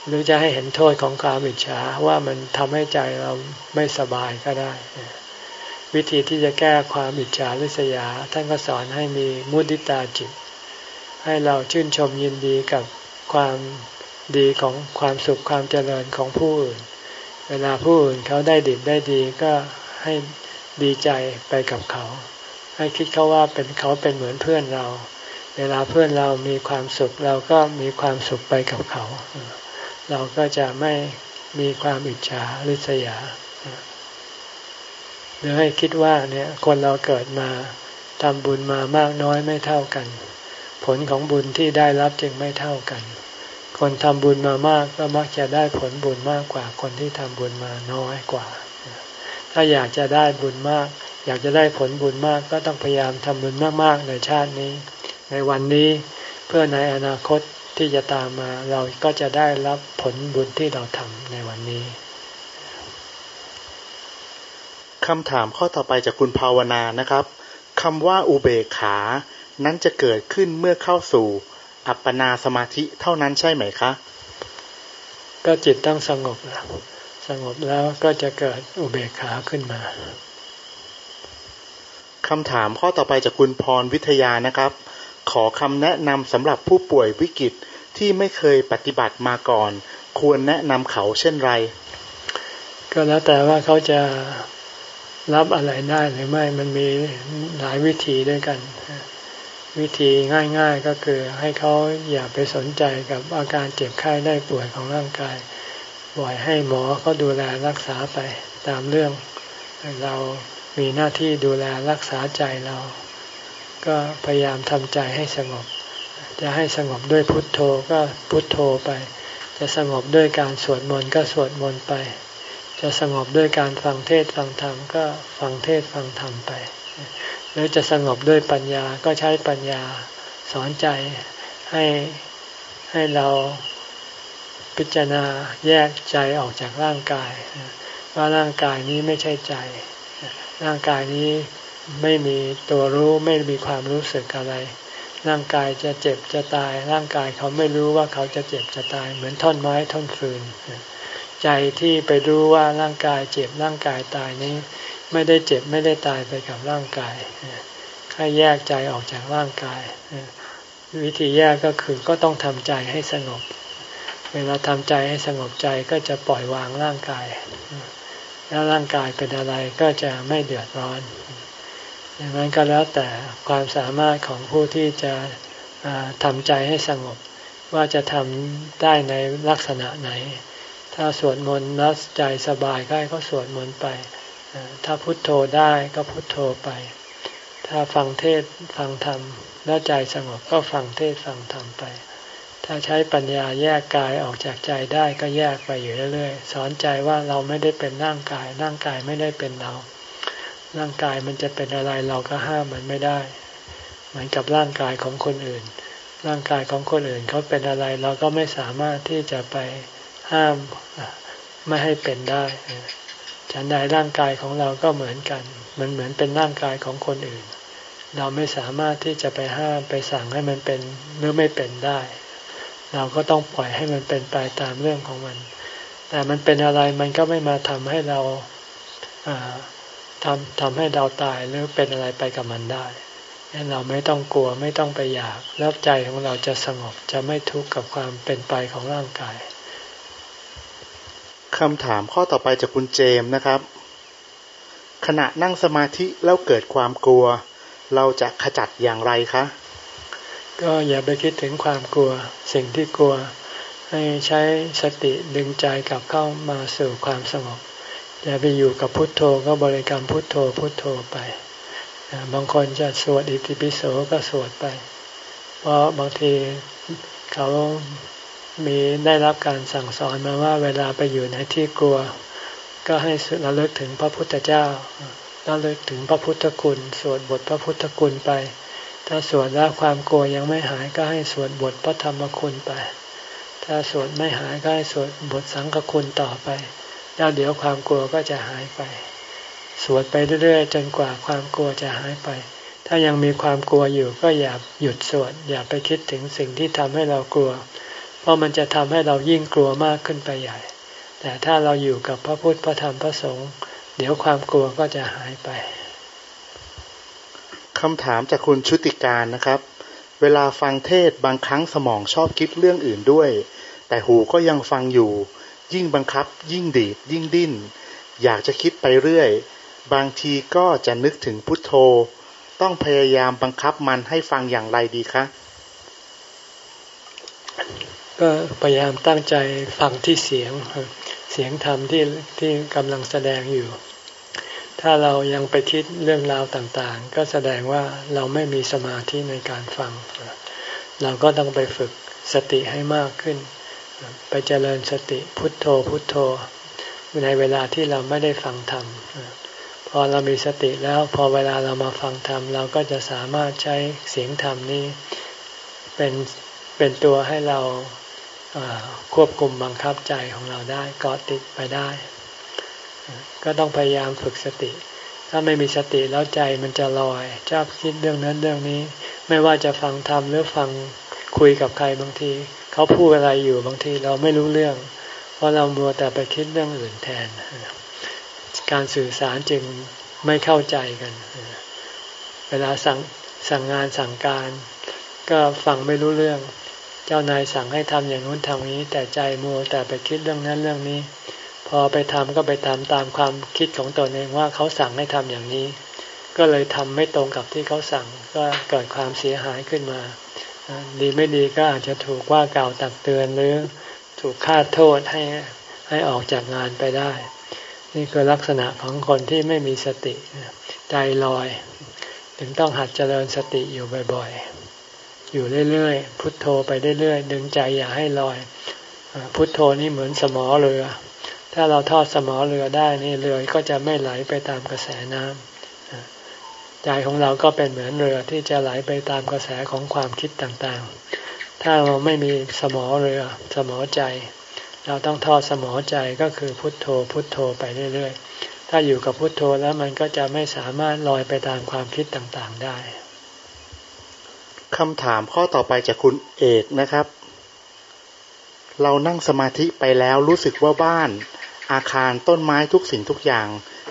หรือจะให้เห็นโทษของความอิจฉาว่ามันทำให้ใจเราไม่สบายก็ได้ วิธีที่จะแก้ความอิจฉาริษยา ท่านก็สอนให้มีมุติตาจิต ให้เราชื่นชมยินดีกับ ความดีของความสุขความเจริญของผู้อื่น เวลาผู้อื่นเขาได้ดีได้ดีก็ให้ดีใจไปกับเขา ให้คิดเขาว่าเป็นเขาเป็นเหมือนเพื่อนเรา เวลาเพื่อนเรามีความสุขเราก็มีความสุขไปกับเขา เราก็จะไม่มีความอิจฉาริษยาหรือให้คิดว่าเนี่ยคนเราเกิดมาทำบุญมามากน้อยไม่เท่ากัน ผลของบุญที่ได้รับจึงไม่เท่ากัน คนทำบุญมามากก็มักจะได้ผลบุญมากกว่าคนที่ทำบุญมาน้อยกว่า ถ้าอยากจะได้บุญมาก อยากจะได้ผลบุญมากก็ต้องพยายามทำบุญมากๆในชาตินี้ ในวันนี้เพื่อในอนาคตที่จะตามมาเราก็จะได้รับผลบุญที่เราทำในวันนี้คำถามข้อต่อไปจากคุณภาวนานะครับคำว่าอุเบกขา นั้นจะเกิดขึ้นเมื่อเข้าสู่ อัปปนาสมาธิเท่านั้นใช่ไหมคะ ก็จิตต้องสงบแล้วสงบแล้วก็จะเกิดอุเบกขาขึ้นมาคำถามข้อต่อไปจากคุณพรวิทยานะครับ ขอคำแนะนำสำหรับผู้ป่วยวิกฤตที่ไม่เคยปฏิบัติมาก่อน ควรแนะนำเขาเช่นไร ก็แล้วแต่ว่าเขาจะรับอะไรได้หรือไม่มันมีหลายวิธีด้วยกัน วิธีง่าย ๆก็คือให้เขาอย่าไปสนใจกับอาการเจ็บไข้ได้ป่วยของร่างกายปล่อยให้หมอเขาดูแลรักษาไปตามเรื่อง เรามีหน้าที่ดูแลรักษาใจเรา ก็พยายามทำใจให้สงบ จะให้สงบด้วยพุทโธก็พุทโธไป จะสงบด้วยการสวดมนต์ก็สวดมนต์ไป จะสงบด้วยการฟังเทศฟังธรรมก็ฟังเทศฟังธรรมไป หรือจะสงบด้วยปัญญาก็ใช้ปัญญาสอนใจให้ให้เราพิจารณาแยกใจออกจากร่างกาย ว่าร่างกายนี้ไม่ใช่ใจ ร่างกายนี้ไม่มีตัวรู้ไม่มีความรู้สึกอะไร ร่างกายจะเจ็บจะตาย ร่างกายเขาไม่รู้ว่าเขาจะเจ็บจะตาย เหมือนท่อนไม้ท่อนฟืน ใจที่ไปรู้ว่าร่างกายเจ็บร่างกายตายนี้ ไม่ได้เจ็บไม่ได้ตายไปกับร่างกายให้แยกใจออกจากร่างกาย วิธีแยกก็คือก็ต้องทำใจให้สงบ เวลาทำใจให้สงบใจก็จะปล่อยวางร่างกาย แล้วร่างกายเป็นอะไรก็จะไม่เดือดร้อนอย่างนั้นก็แล้วแต่ความสามารถของผู้ที่จะทำใจให้สงบ ว่าจะทำได้ในลักษณะไหน ถ้าสวดมนต์แล้วใจสบายก็ให้เขาสวดมนต์ไป ถ้าพุโทโธได้ก็พุโทโธไป ถ้าฟังเทศฟังธรรม แล้วใจสงบก็ฟังเทศฟังธรรมไป ถ้าใช้ปัญญาแยกกายออกจากใจได้ก็แยกไปอยู่เรื่อยๆ สอนใจว่าเราไม่ได้เป็นร่างกาย ร่างกายไม่ได้เป็นเรา ร่างกายมันจะเป็นอะไรเราก็ห้ามมันไม่ได้ เหมือนกับร่างกายของคนอื่น ร่างกายของคนอื่นเขาเป็นอะไรเราก็ไม่สามารถที่จะไปห้ามไม่ให้เป็นได้ ฉันใดร่างกายของเราก็เหมือนกัน มันเหมือนเป็นร่างกายของคนอื่น เราไม่สามารถที่จะไปห้ามไปสั่งให้มันเป็นหรือไม่เป็นได้ เราก็ต้องปล่อยให้มันเป็นไปตามเรื่องของมัน แต่มันเป็นอะไรมันก็ไม่มาทำให้เราทำทำให้เราตายหรือเป็นอะไรไปกับมันได้งั้นเราไม่ต้องกลัวไม่ต้องไปอยากแล้วใจของเราจะสงบจะไม่ทุกข์กับความเป็นไปของร่างกาย คำถามข้อต่อไปจากคุณเจมนะครับ ขณะนั่งสมาธิแล้วเกิดความกลัว เราจะขจัดอย่างไรคะ ก็อย่าไปคิดถึงความกลัว สิ่งที่กลัว ให้ใช้สติดึงใจกลับเข้ามาสู่ความสงบอย่าไปอยู่กับพุทโธก็บริกรรมพุทโธพุทโธไป บางคนจะสวดอิติปิโสก็สวดไป เพราะบางทีเขา มีได้รับการสั่งสอนมาว่าเวลาไปอยู่ในที่กลัว ก็ให้ระลึกถึงพระพุทธเจ้าระลึกถึงพระพุทธคุณสวดบทพระพุทธคุณไป ถ้าสวดแล้วความกลัวยังไม่หายก็ให้สวดบทพระธรรมคุณไป ถ้าสวดไม่หายก็ให้สวดบทสังฆคุณต่อไป แล้วเดี๋ยวความกลัวก็จะหายไป สวดไปเรื่อยๆ จนกว่าความกลัวจะหายไปถ้ายังมีความกลัวอยู่ก็อย่าหยุดสวดอย่าไปคิดถึงสิ่งที่ทำให้เรากลัว ราะมันจะทำให้เรายิ่งกลัวมากขึ้นไปใหญ่ แต่ถ้าเราอยู่กับพระพุทธพระธรรมพระสงฆ์เดี๋ยวความกลัวก็จะหายไปคำถามจากคุณชุติการนะครับ เวลาฟังเทศบางครั้งสมองชอบคิดเรื่องอื่นด้วย แต่หูก็ยังฟังอยู่ ยิ่งบังคับ ยิ่งดีด ยิ่งดิ้น อยากจะคิดไปเรื่อย บางทีก็จะนึกถึงพุทโธ ต้องพยายามบังคับมันให้ฟังอย่างไรดีคะ ก็พยายามตั้งใจฟังที่เสียงเสียงธรรมที่ที่กำลังแสดงอยู่ ถ้าเรายังไปคิดเรื่องราวต่างๆ ก็แสดงว่าเราไม่มีสมาธิในการฟัง เราก็ต้องไปฝึกสติให้มากขึ้น ไปเจริญสติพุทโธพุทโธ ในเวลาที่เราไม่ได้ฟังธรรม พอเรามีสติแล้วพอเวลาเรามาฟังธรรม เราก็จะสามารถใช้เสียงธรรมนี้เป็นเป็นตัวให้เรา ควบคุมบังคับใจของเราได้เกาะติดไปได้ ก็ต้องพยายามฝึกสติ ถ้าไม่มีสติแล้วใจมันจะลอยชอบคิดเรื่องนั้นเรื่องนี้ ไม่ว่าจะฟังธรรมหรือฟังคุยกับใครบางที เขาพูดอะไรอยู่บางทีเราไม่รู้เรื่อง เพราะเรามัวแต่ไปคิดเรื่องอื่นแทน การสื่อสารจึงไม่เข้าใจกัน เวลาสั่งสั่งงานสั่งการ ก็ฟังไม่รู้เรื่อง เจ้านายสั่งให้ทำอย่างนู้นทำนี้ แต่ใจมัวแต่ไปคิดเรื่องนั้นเรื่องนี้ พอไปทำก็ไปทำตามความคิดของตนเองว่าเขาสั่งให้ทำอย่างนี้ ก็เลยทำไม่ตรงกับที่เขาสั่งก็เกิดความเสียหายขึ้นมา ดีไม่ดีก็อาจจะถูกว่ากล่าวตักเตือนหรือถูกคาโทษให้ให้ออกจากงานไปได้ นี่คือลักษณะของคนที่ไม่มีสติใจลอย ถึงต้องหัดเจริญสติอยู่บ่อยๆ อยู่เรื่อยๆ พุทโธไปเรื่อยๆ ดึงใจอย่าให้ลอย พุทโธนี่เหมือนสมอเรือ ถ้าเราทอดสมอเรือได้นี่เรือก็จะไม่ไหลไปตามกระแสน้ำใจของเราก็เป็นเหมือนเรือที่จะไหลไปตามกระแสของความคิดต่างๆ ถ้าเราไม่มีสมอเรือ สมอใจ เราต้องทอดสมอใจก็คือพุทโธ พุทโธไปเรื่อยๆ ถ้าอยู่กับพุทโธแล้วมันก็จะไม่สามารถลอยไปตามความคิดต่างๆได้ คำถามข้อต่อไปจากคุณเอกนะครับ เรานั่งสมาธิไปแล้วรู้สึกว่าบ้าน อาคารต้นไม้ทุกสิ่งทุกอย่าง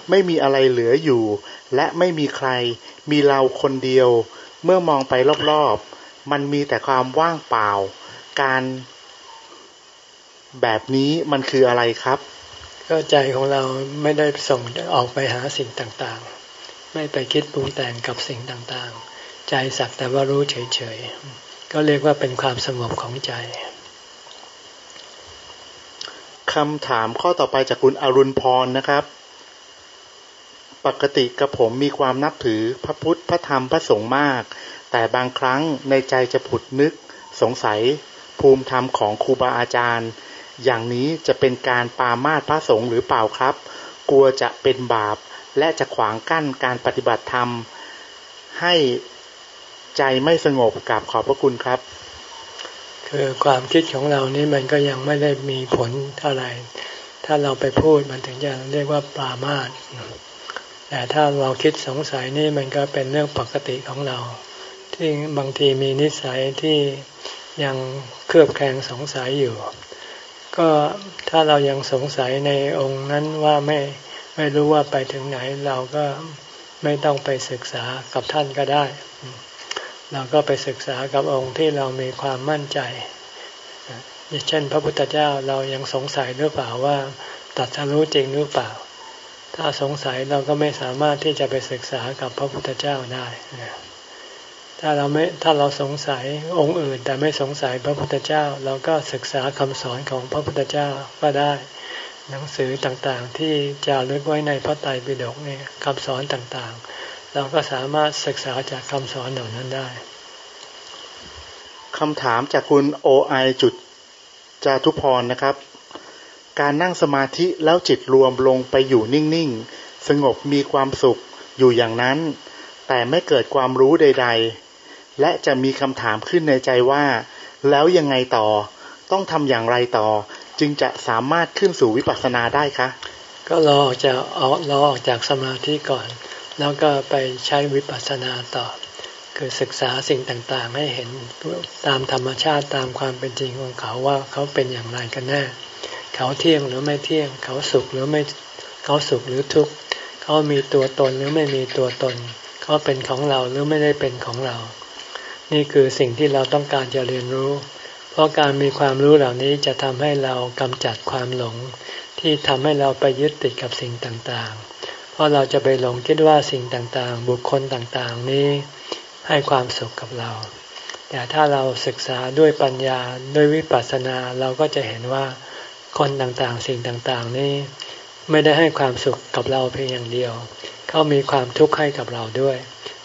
ไม่มีอะไรเหลืออยู่ และไม่มีใคร มีเราคนเดียว เมื่อมองไปรอบๆ มันมีแต่ความว่างเปล่า การแบบนี้มันคืออะไรครับก็ใจของเราไม่ได้ส่งออกไปหาสิ่งต่างๆ ไม่ไปคิดปรุงแต่งกับสิ่งต่างๆ ใจสักแต่ว่ารู้เฉยๆ ก็เรียกว่าเป็นความสงบของใจคำถามข้อต่อไปจากคุณอรุณพรนะครับ ปกติกับผมมีความนับถือพระพุทธพระธรรมพระสงฆ์มาก แต่บางครั้งในใจจะผุดนึกสงสัยภูมิธรรมของครูบาอาจารย์ อย่างนี้จะเป็นการปามาตพระสงฆ์หรือเปล่าครับ กลัวจะเป็นบาปและจะขวางกั้นการปฏิบัติธรรม ให้ ใจไม่สงบกับขอบพระคุณครับ คือความคิดของเรานี่มันก็ยังไม่ได้มีผลเท่าไหร่ถ้าเราไปพูดมันถึงจะเรียกว่าปรามาตแต่ถ้าเราคิดสงสัยนี่มันก็เป็นเรื่องปกติของเรา ที่บางทีมีนิสัยที่ยังเครือบแคลงสงสัยอยู่ ก็ถ้าเรายังสงสัยในองค์นั้นว่าไม่ไม่รู้ว่าไปถึงไหนเราก็ไม่ต้องไปศึกษากับท่านก็ได้ เราก็ไปศึกษากับองค์ที่เรามีความมั่นใจ เช่น พระพุทธเจ้าเรายังสงสัยหรือเปล่าว่าตัดสรู้จริงหรือเปล่า ถ้าสงสัยเราก็ไม่สามารถที่จะไปศึกษากับพระพุทธเจ้าได้ ถ้าเราไม่ถ้าเราสงสัยองค์อื่น แต่ไม่สงสัยพระพุทธเจ้า เราก็ศึกษาคำสอนของพระพุทธเจ้าก็ได้ หนังสือต่างๆที่จะลึกไว้ในพระไตรปิฎกเนี่ยคำสอนต่างๆ เราก็สามารถศึกษาจากคำสอนเหล่านั้นได้คำถามจากคุณโอไอจุดจาทุพรนะครับ การนั่งสมาธิแล้วจิตรวมลงไปอยู่นิ่งๆ สงบมีความสุขอยู่อย่างนั้น แต่ไม่เกิดความรู้ใด ๆ และจะมีคำถามขึ้นในใจว่า แล้วยังไงต่อ ต้องทำอย่างไรต่อ จึงจะสามารถขึ้นสู่วิปัสสนาได้คะ ก็รอออกจากออกรอออกจากสมาธิก่อน แล้วก็ไปใช้วิปัสสนาต่อ คือศึกษาสิ่งต่างๆ ให้เห็นตามธรรมชาติตามความเป็นจริงของเขาว่าเขาเป็นอย่างไรกันแน่ เขาเที่ยงหรือไม่เที่ยง เขาสุขหรือไม่เขาสุขหรือทุกข์เขามีตัวตนหรือไม่มีตัวตน เขาเป็นของเราหรือไม่ได้เป็นของเรา นี่คือสิ่งที่เราต้องการจะเรียนรู้ เพราะการมีความรู้เหล่านี้จะทำให้เรากำจัดความหลง ที่ทำให้เราไปยึดติดกับสิ่งต่างๆ เพราะเราจะไปหลงคิดว่าสิ่งต่างๆ บุคคลต่างๆ นี้ให้ความสุขกับเรา แต่ถ้าเราศึกษาด้วยปัญญาด้วยวิปัสสนาเราก็จะเห็นว่าคนต่างๆ สิ่งต่างๆ นี้ไม่ได้ให้ความสุขกับเราเพียงอย่างเดียว เขามีความทุกข์ให้กับเราด้วย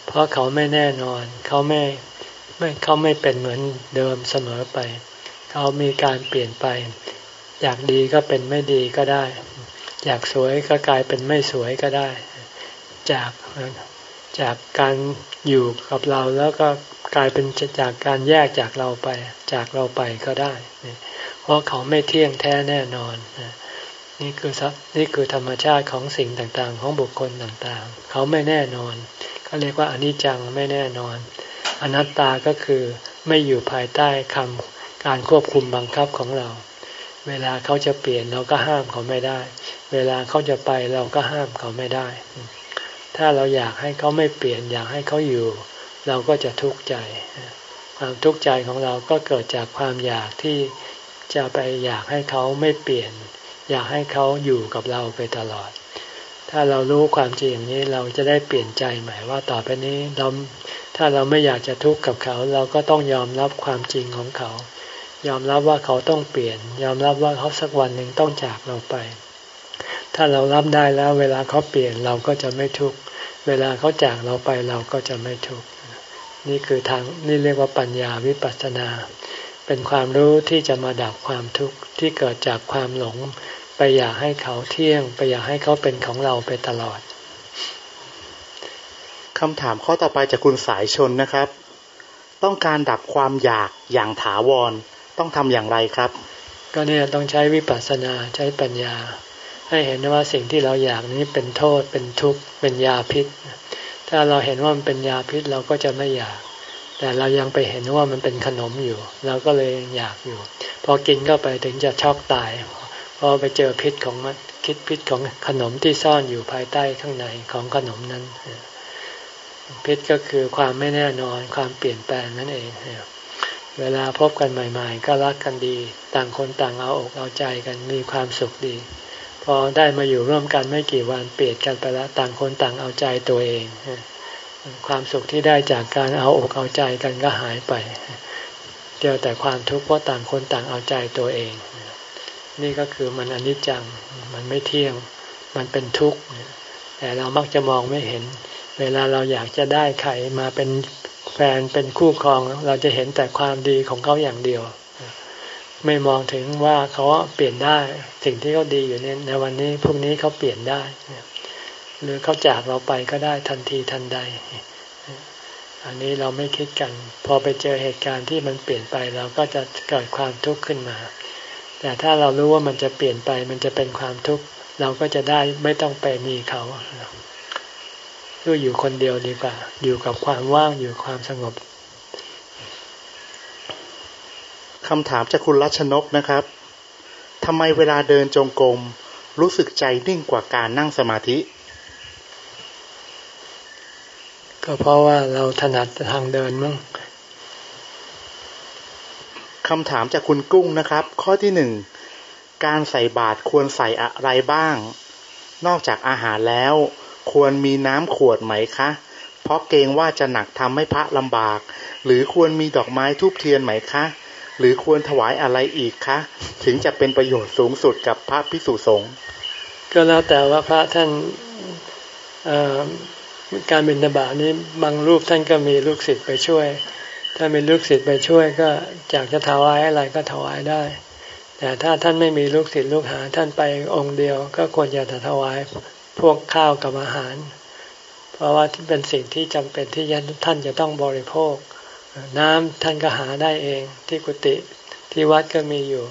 เพราะเขาไม่แน่นอน เขาไม่ไม่เขาไม่เป็นเหมือนเดิมเสมอไป เขามีการเปลี่ยนไป อยากดีก็เป็นไม่ดีก็ได้ อยากสวยก็กลายเป็นไม่สวยก็ได้ จากจากการอยู่กับเราแล้วก็กลายเป็นจากการแยกจากเราไป จากเราไปก็ได้ เพราะเขาไม่เที่ยงแท้แน่นอนนี่คือนี่คือธรรมชาติของสิ่งต่างๆ ของบุคคลต่างๆ เขาไม่แน่นอนเขาเรียกว่าอนิจจังไม่แน่นอน อนัตตาก็คือไม่อยู่ภายใต้คำการควบคุมบังคับของเรา เวลาเขาจะเปลี่ยนเราก็ห้ามเขาไม่ได้ เวลาเขาจะไปเราก็ห้ามเขาไม่ได้ ถ้าเราอยากให้เขาไม่เปลี่ยนอยากให้เขาอยู่ เราก็จะทุกข์ใจ ความทุกข์ใจของเราก็เกิดจากความอยากที่จะไปอยากให้เขาไม่เปลี่ยน อยากให้เขาอยู่กับเราไปตลอด ถ้าเรารู้ความจริงนี้เราจะได้เปลี่ยนใจใหม่ว่าต่อไปนี้เราถ้าเราไม่อยากจะทุกข์กับเขา เราก็ต้องยอมรับความจริงของเขา ยอมรับว่าเขาต้องเปลี่ยน ยอมรับว่าเขาสักวันหนึ่งต้องจากเราไป ถ้าเรารับได้แล้ว เวลาเขาเปลี่ยนเราก็จะไม่ทุกข์เวลาเขาจากเราไปเราก็จะไม่ทุกข์นี่คือทางนี่เรียกว่าปัญญาวิปัสสนา เป็นความรู้ที่จะมาดับความทุกข์ที่เกิดจากความหลง ไปอยากให้เขาเที่ยง ไปอยากให้เขาเป็นของเราไปตลอดคำถามข้อต่อไปจากคุณสายชนนะครับ ต้องการดับความอยากอย่างถาวร ต้องทำอย่างไรครับ ก็เนี่ยต้องใช้วิปัสสนาใช้ปัญญา ให้เห็นว่าสิ่งที่เราอยากนี้เป็นโทษเป็นทุกข์เป็นยาพิษ ถ้าเราเห็นว่ามันเป็นยาพิษเราก็จะไม่อยาก แต่เรายังไปเห็นว่ามันเป็นขนมอยู่ เราก็เลยอยากอยู่ พอกินเข้าไปถึงจะช็อกตายพอไปเจอพิษของมันคิดพิษของขนมที่ซ่อนอยู่ภายใต้ข้างในของขนมนั้นพิษก็คือความไม่แน่นอนความเปลี่ยนแปลงนั่นเอง เวลาพบกันใหม่ ๆ ก็รักกันดี ต่างคนต่างเอาอกเอาใจกันมีความสุขดี พอได้มาอยู่ร่วมกันไม่กี่วันเปลี่ยนกันไปแล้วต่างคนต่างเอาใจตัวเอง ความสุขที่ได้จากการเอาอกเอาใจกันก็หายไป เจอแต่ความทุกข์เพราะต่างคนต่างเอาใจตัวเอง นี่ก็คือมันอนิจจังมันไม่เที่ยงมันเป็นทุกข์แต่เรามักจะมองไม่เห็น เวลาเราอยากจะได้ใครมาเป็น แฟนเป็นคู่ครองเราจะเห็นแต่ความดีของเขาอย่างเดียว ไม่มองถึงว่าเขาเปลี่ยนได้ สิ่งที่เขาดีอยู่ในในวันนี้พรุ่งนี้เขาเปลี่ยนได้ หรือเขาจากเราไปก็ได้ทันทีทันใด อันนี้เราไม่คิดกัน พอไปเจอเหตุการณ์ที่มันเปลี่ยนไปเราก็จะเกิดความทุกข์ขึ้นมา แต่ถ้าเรารู้ว่ามันจะเปลี่ยนไปมันจะเป็นความทุกข์เราก็จะได้ไม่ต้องไปมีเขา ก็อยู่คนเดียวดีกว่า อยู่กับความว่างอยู่ความสงบคำถามจากคุณรัชนกนะครับทำไมเวลาเดินจงกรมรู้สึกใจนิ่งกว่าการนั่งสมาธิ ก็เพราะว่าเราถนัดทางเดินมั้งคำถามจากคุณกุ้งนะครับ ข้อที่หนึ่งการใส่บาตรควรใส่อะไรบ้าง นอกจากอาหารแล้ว ควรมีน้ำขวดไหมคะ เพราะเกรงว่าจะหนักทำให้พระลำบาก หรือควรมีดอกไม้ทูบเทียนไหมคะ หรือควรถวายอะไรอีกคะ ถึงจะเป็นประโยชน์สูงสุดกับพระพิสุสงฆ์ก็แล้วแต่ว่าพระท่านการบิณฑบาตนี้บางรูปท่านก็มีลูกศิษย์ไปช่วย ถ้ามีลูกศิษย์ไปช่วยก็อยากจะถวายอะไรก็ถวายได้ แต่ถ้าท่านไม่มีลูกศิษย์ลูกหาท่านไปองค์เดียว ก็ควรจะถวาย พวกข้าวกับอาหาร เพราะว่าที่เป็นสิ่งที่จำเป็นที่ท่านจะต้องบริโภค น้ำท่านก็หาได้เองที่กุฏิที่วัดก็มีอยู่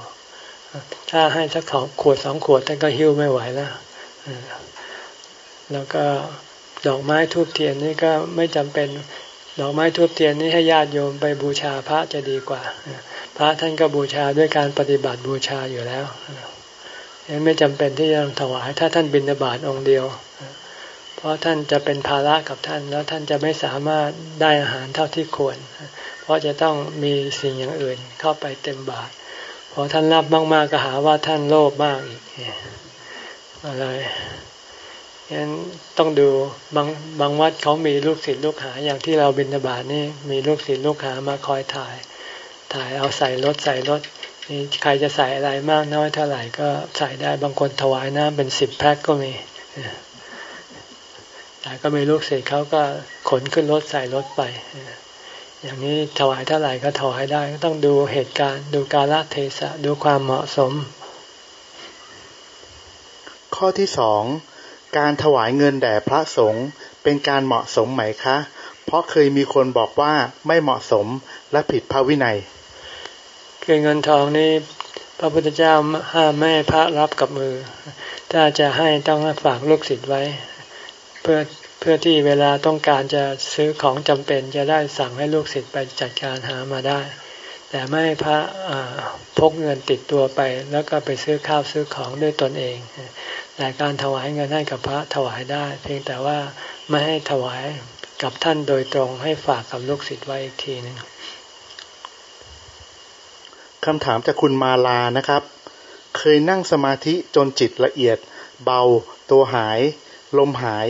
ถ้าให้สักของขวดสองขวดท่านก็หิ้วไม่ไหวแล้วแล้วก็ดอกไม้ทูบเทียนนี่ก็ไม่จำเป็นดอกไม้ทูบเทียนนี่ให้ญาติโยมไปบูชาพระจะดีกว่า พระท่านก็บูชาด้วยการปฏิบัติบูชาอยู่แล้ว ไม่จำเป็นที่จะถวาย ถ้าท่านบินบาตองค์เดียว เพราะท่านจะเป็นภาระกับท่าน แล้วท่านจะไม่สามารถได้อาหารเท่าที่ควร เพราะจะต้องมีสิ่งอย่างอื่นเข้าไปเต็มบาตรพอท่านรับมากๆก็หาว่าท่านโลภมากอีกอะไรยันต้องดูบางบางวัดเขามีลูกศิษย์ลูกหาอย่างที่เราบินบาตนี่มีลูกศิษย์ลูกหามาคอยถ่าย ถ่ายเอาใส่รถใส่รถ ใครจะใส่อะไรมากน้อยเท่าไหร่ก็ใส่ได้บางคนถวายน้ำเป็นสิบแพ็คก็มีแต่ก็มีลูกศิษย์เขาก็ขนขึ้นรถใส่รถไป อย่างนี้ถวายเท่าไหร่ก็ถวายได้ต้องดูเหตุการณ์ดูกาลเทศะดูความเหมาะสม ข้อที่สองการถวายเงินแด่พระสงฆ์เป็นการเหมาะสมไหมคะ เพราะเคยมีคนบอกว่าไม่เหมาะสมและผิดพระวินัย คือเงินทองนี้พระพุทธเจ้าห้ามไม่ให้พระรับกับมือ ถ้าจะให้ต้องฝากลูกศิษย์ไว้ เพื่อเพื่อที่เวลาต้องการจะซื้อของจำเป็น จะได้สั่งให้ลูกศิษย์ไปจัดการหามาได้ แต่ไม่ให้พระพกเงินติดตัวไป แล้วก็ไปซื้อข้าวซื้อของด้วยตนเอง แต่การถวายเงินให้กับพระถวายได้ เพียงแต่ว่าไม่ให้ถวายกับท่านโดยตรงให้ฝากกับลูกศิษย์ไว้อีกทีหนึ่ง คำถามจากคุณมาลานะครับ เคยนั่งสมาธิจนจิตละเอียด เบา ตัวหาย ลมหาย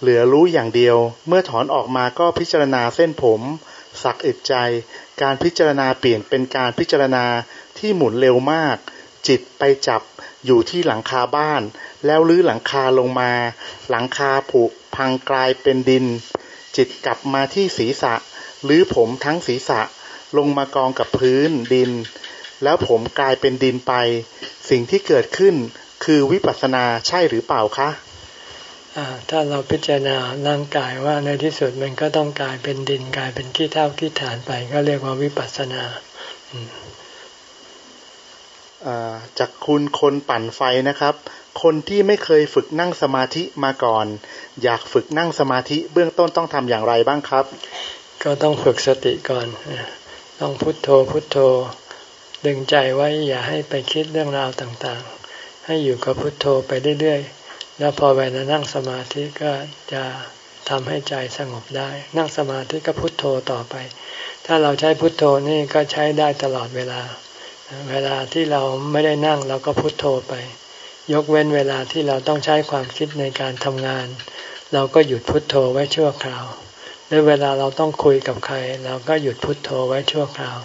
เหลือรู้อย่างเดียว เมื่อถอนออกมาก็พิจารณาเส้นผม สักอึดใจ การพิจารณาเปลี่ยนเป็นการพิจารณาที่หมุนเร็วมาก จิตไปจับอยู่ที่หลังคาบ้าน แล้วลื้อหลังคาลงมา หลังคาผุพังกลายเป็นดิน จิตกลับมาที่ศีรษะ หรือผมทั้งศีรษะลงมากองกับพื้นดิน แล้วผมกลายเป็นดินไป สิ่งที่เกิดขึ้นคือวิปัสสนาใช่หรือเปล่าคะถ้าเราพิจารณาร่างกายว่าในที่สุดมันก็ต้องกลายเป็นดินกลายเป็นขี้เท่าขี้ฐานไป ก็เรียกว่าวิปัสสนาจากคุณคนปั่นไฟนะครับ คนที่ไม่เคยฝึกนั่งสมาธิมาก่อน อยากฝึกนั่งสมาธิเบื้องต้นต้องทำอย่างไรบ้างครับ ก็ต้องฝึกสติก่อน ต้องพุทโธพุทโธ ดึงใจไว้อย่าให้ไปคิดเรื่องราวต่างๆ ให้อยู่กับพุทโธไปเรื่อยๆ แล้วพอเวลานั่งสมาธิก็จะทำให้ใจสงบได้ นั่งสมาธิก็พุทโธต่อไป ถ้าเราใช้พุทโธนี่ก็ใช้ได้ตลอดเวลา เวลาที่เราไม่ได้นั่งเราก็พุทโธไป ยกเว้นเวลาที่เราต้องใช้ความคิดในการทำงาน เราก็หยุดพุทโธไว้ชั่วคราว หรือเวลาเราต้องคุยกับใคร เราก็หยุดพุทโธไว้ชั่วคราว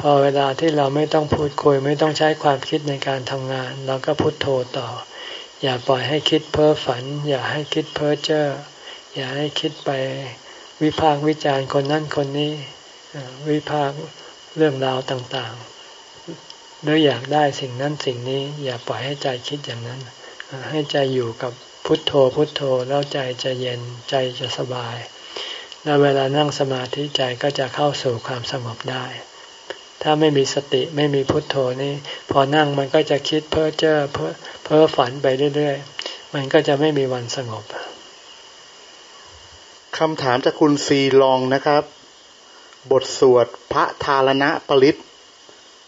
พอเวลาที่เราไม่ต้องพูดคุย ไม่ต้องใช้ความคิดในการทำงาน เราก็พุโทโธต่อ อย่าปล่อยให้คิดเพ้อฝัน อย่าให้คิดเพ้อเจ้ออย่าให้คิดไปวิพากวิจารณ์คนนั้นคนนี้วิพากเรื่องราวต่างๆหรืออยากได้สิ่งนั้นสิ่งนี้ อย่าปล่อยให้ใจคิดอย่างนั้น ให้ใจอยู่กับพุทโธพุทโธแล้วใจจะเย็นใจจะสบาย แล้วเวลานั่งสมาธิใจก็จะเข้าสู่ความสงบได้ ถ้าไม่มีสติไม่มีพุทโธนี่พอนั่งมันก็จะคิดเพ้อเจ้อเพ้อเพ้อฝันไปเรื่อยๆ มันก็จะไม่มีวันสงบคำถามจากคุณซีลองนะครับ บทสวดพระทารณะปริต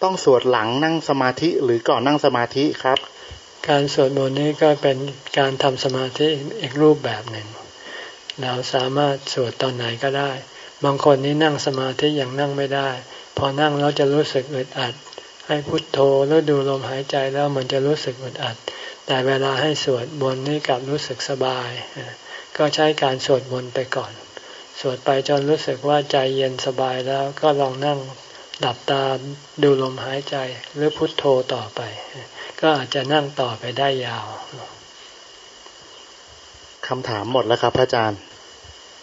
ต้องสวดหลังนั่งสมาธิหรือก่อนนั่งสมาธิครับ การสวดมนต์นี้ก็เป็นการทำสมาธิอีกรูปแบบหนึ่ง เราสามารถสวดตอนไหนก็ได้ บางคนนี้นั่งสมาธิยังนั่งไม่ได้ พอนั่งแล้วจะรู้สึกอึดอัด ให้พุทโธแล้วดูลมหายใจแล้วมันจะรู้สึกอึดอัด แต่เวลาให้สวดมนต์นี่กลับรู้สึกสบาย ก็ใช้การสวดมนต์ไปก่อน สวดไปจนรู้สึกว่าใจเย็นสบายแล้วก็ลองนั่งดับตาดูลมหายใจหรือพุทโธต่อไป ก็อาจจะนั่งต่อไปได้ยาวคำถามหมดแล้วครับพระอาจารย์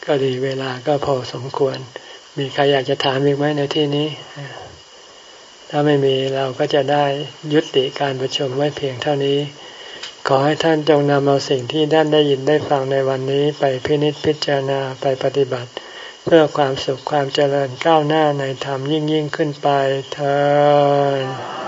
ก็ดีเวลาก็พอสมควร มีใครอยากจะถามอีกไหมในที่นี้ ถ้าไม่มีเราก็จะได้ยุติการประชุมไว้เพียงเท่านี้ ขอให้ท่านจงนำเอาสิ่งที่ท่านได้ยินได้ฟังในวันนี้ ไปพินิจพิจารณาไปปฏิบัติ เพื่อความสุขความเจริญก้าวหน้าในธรรมยิ่งยิ่งขึ้นไปเธอ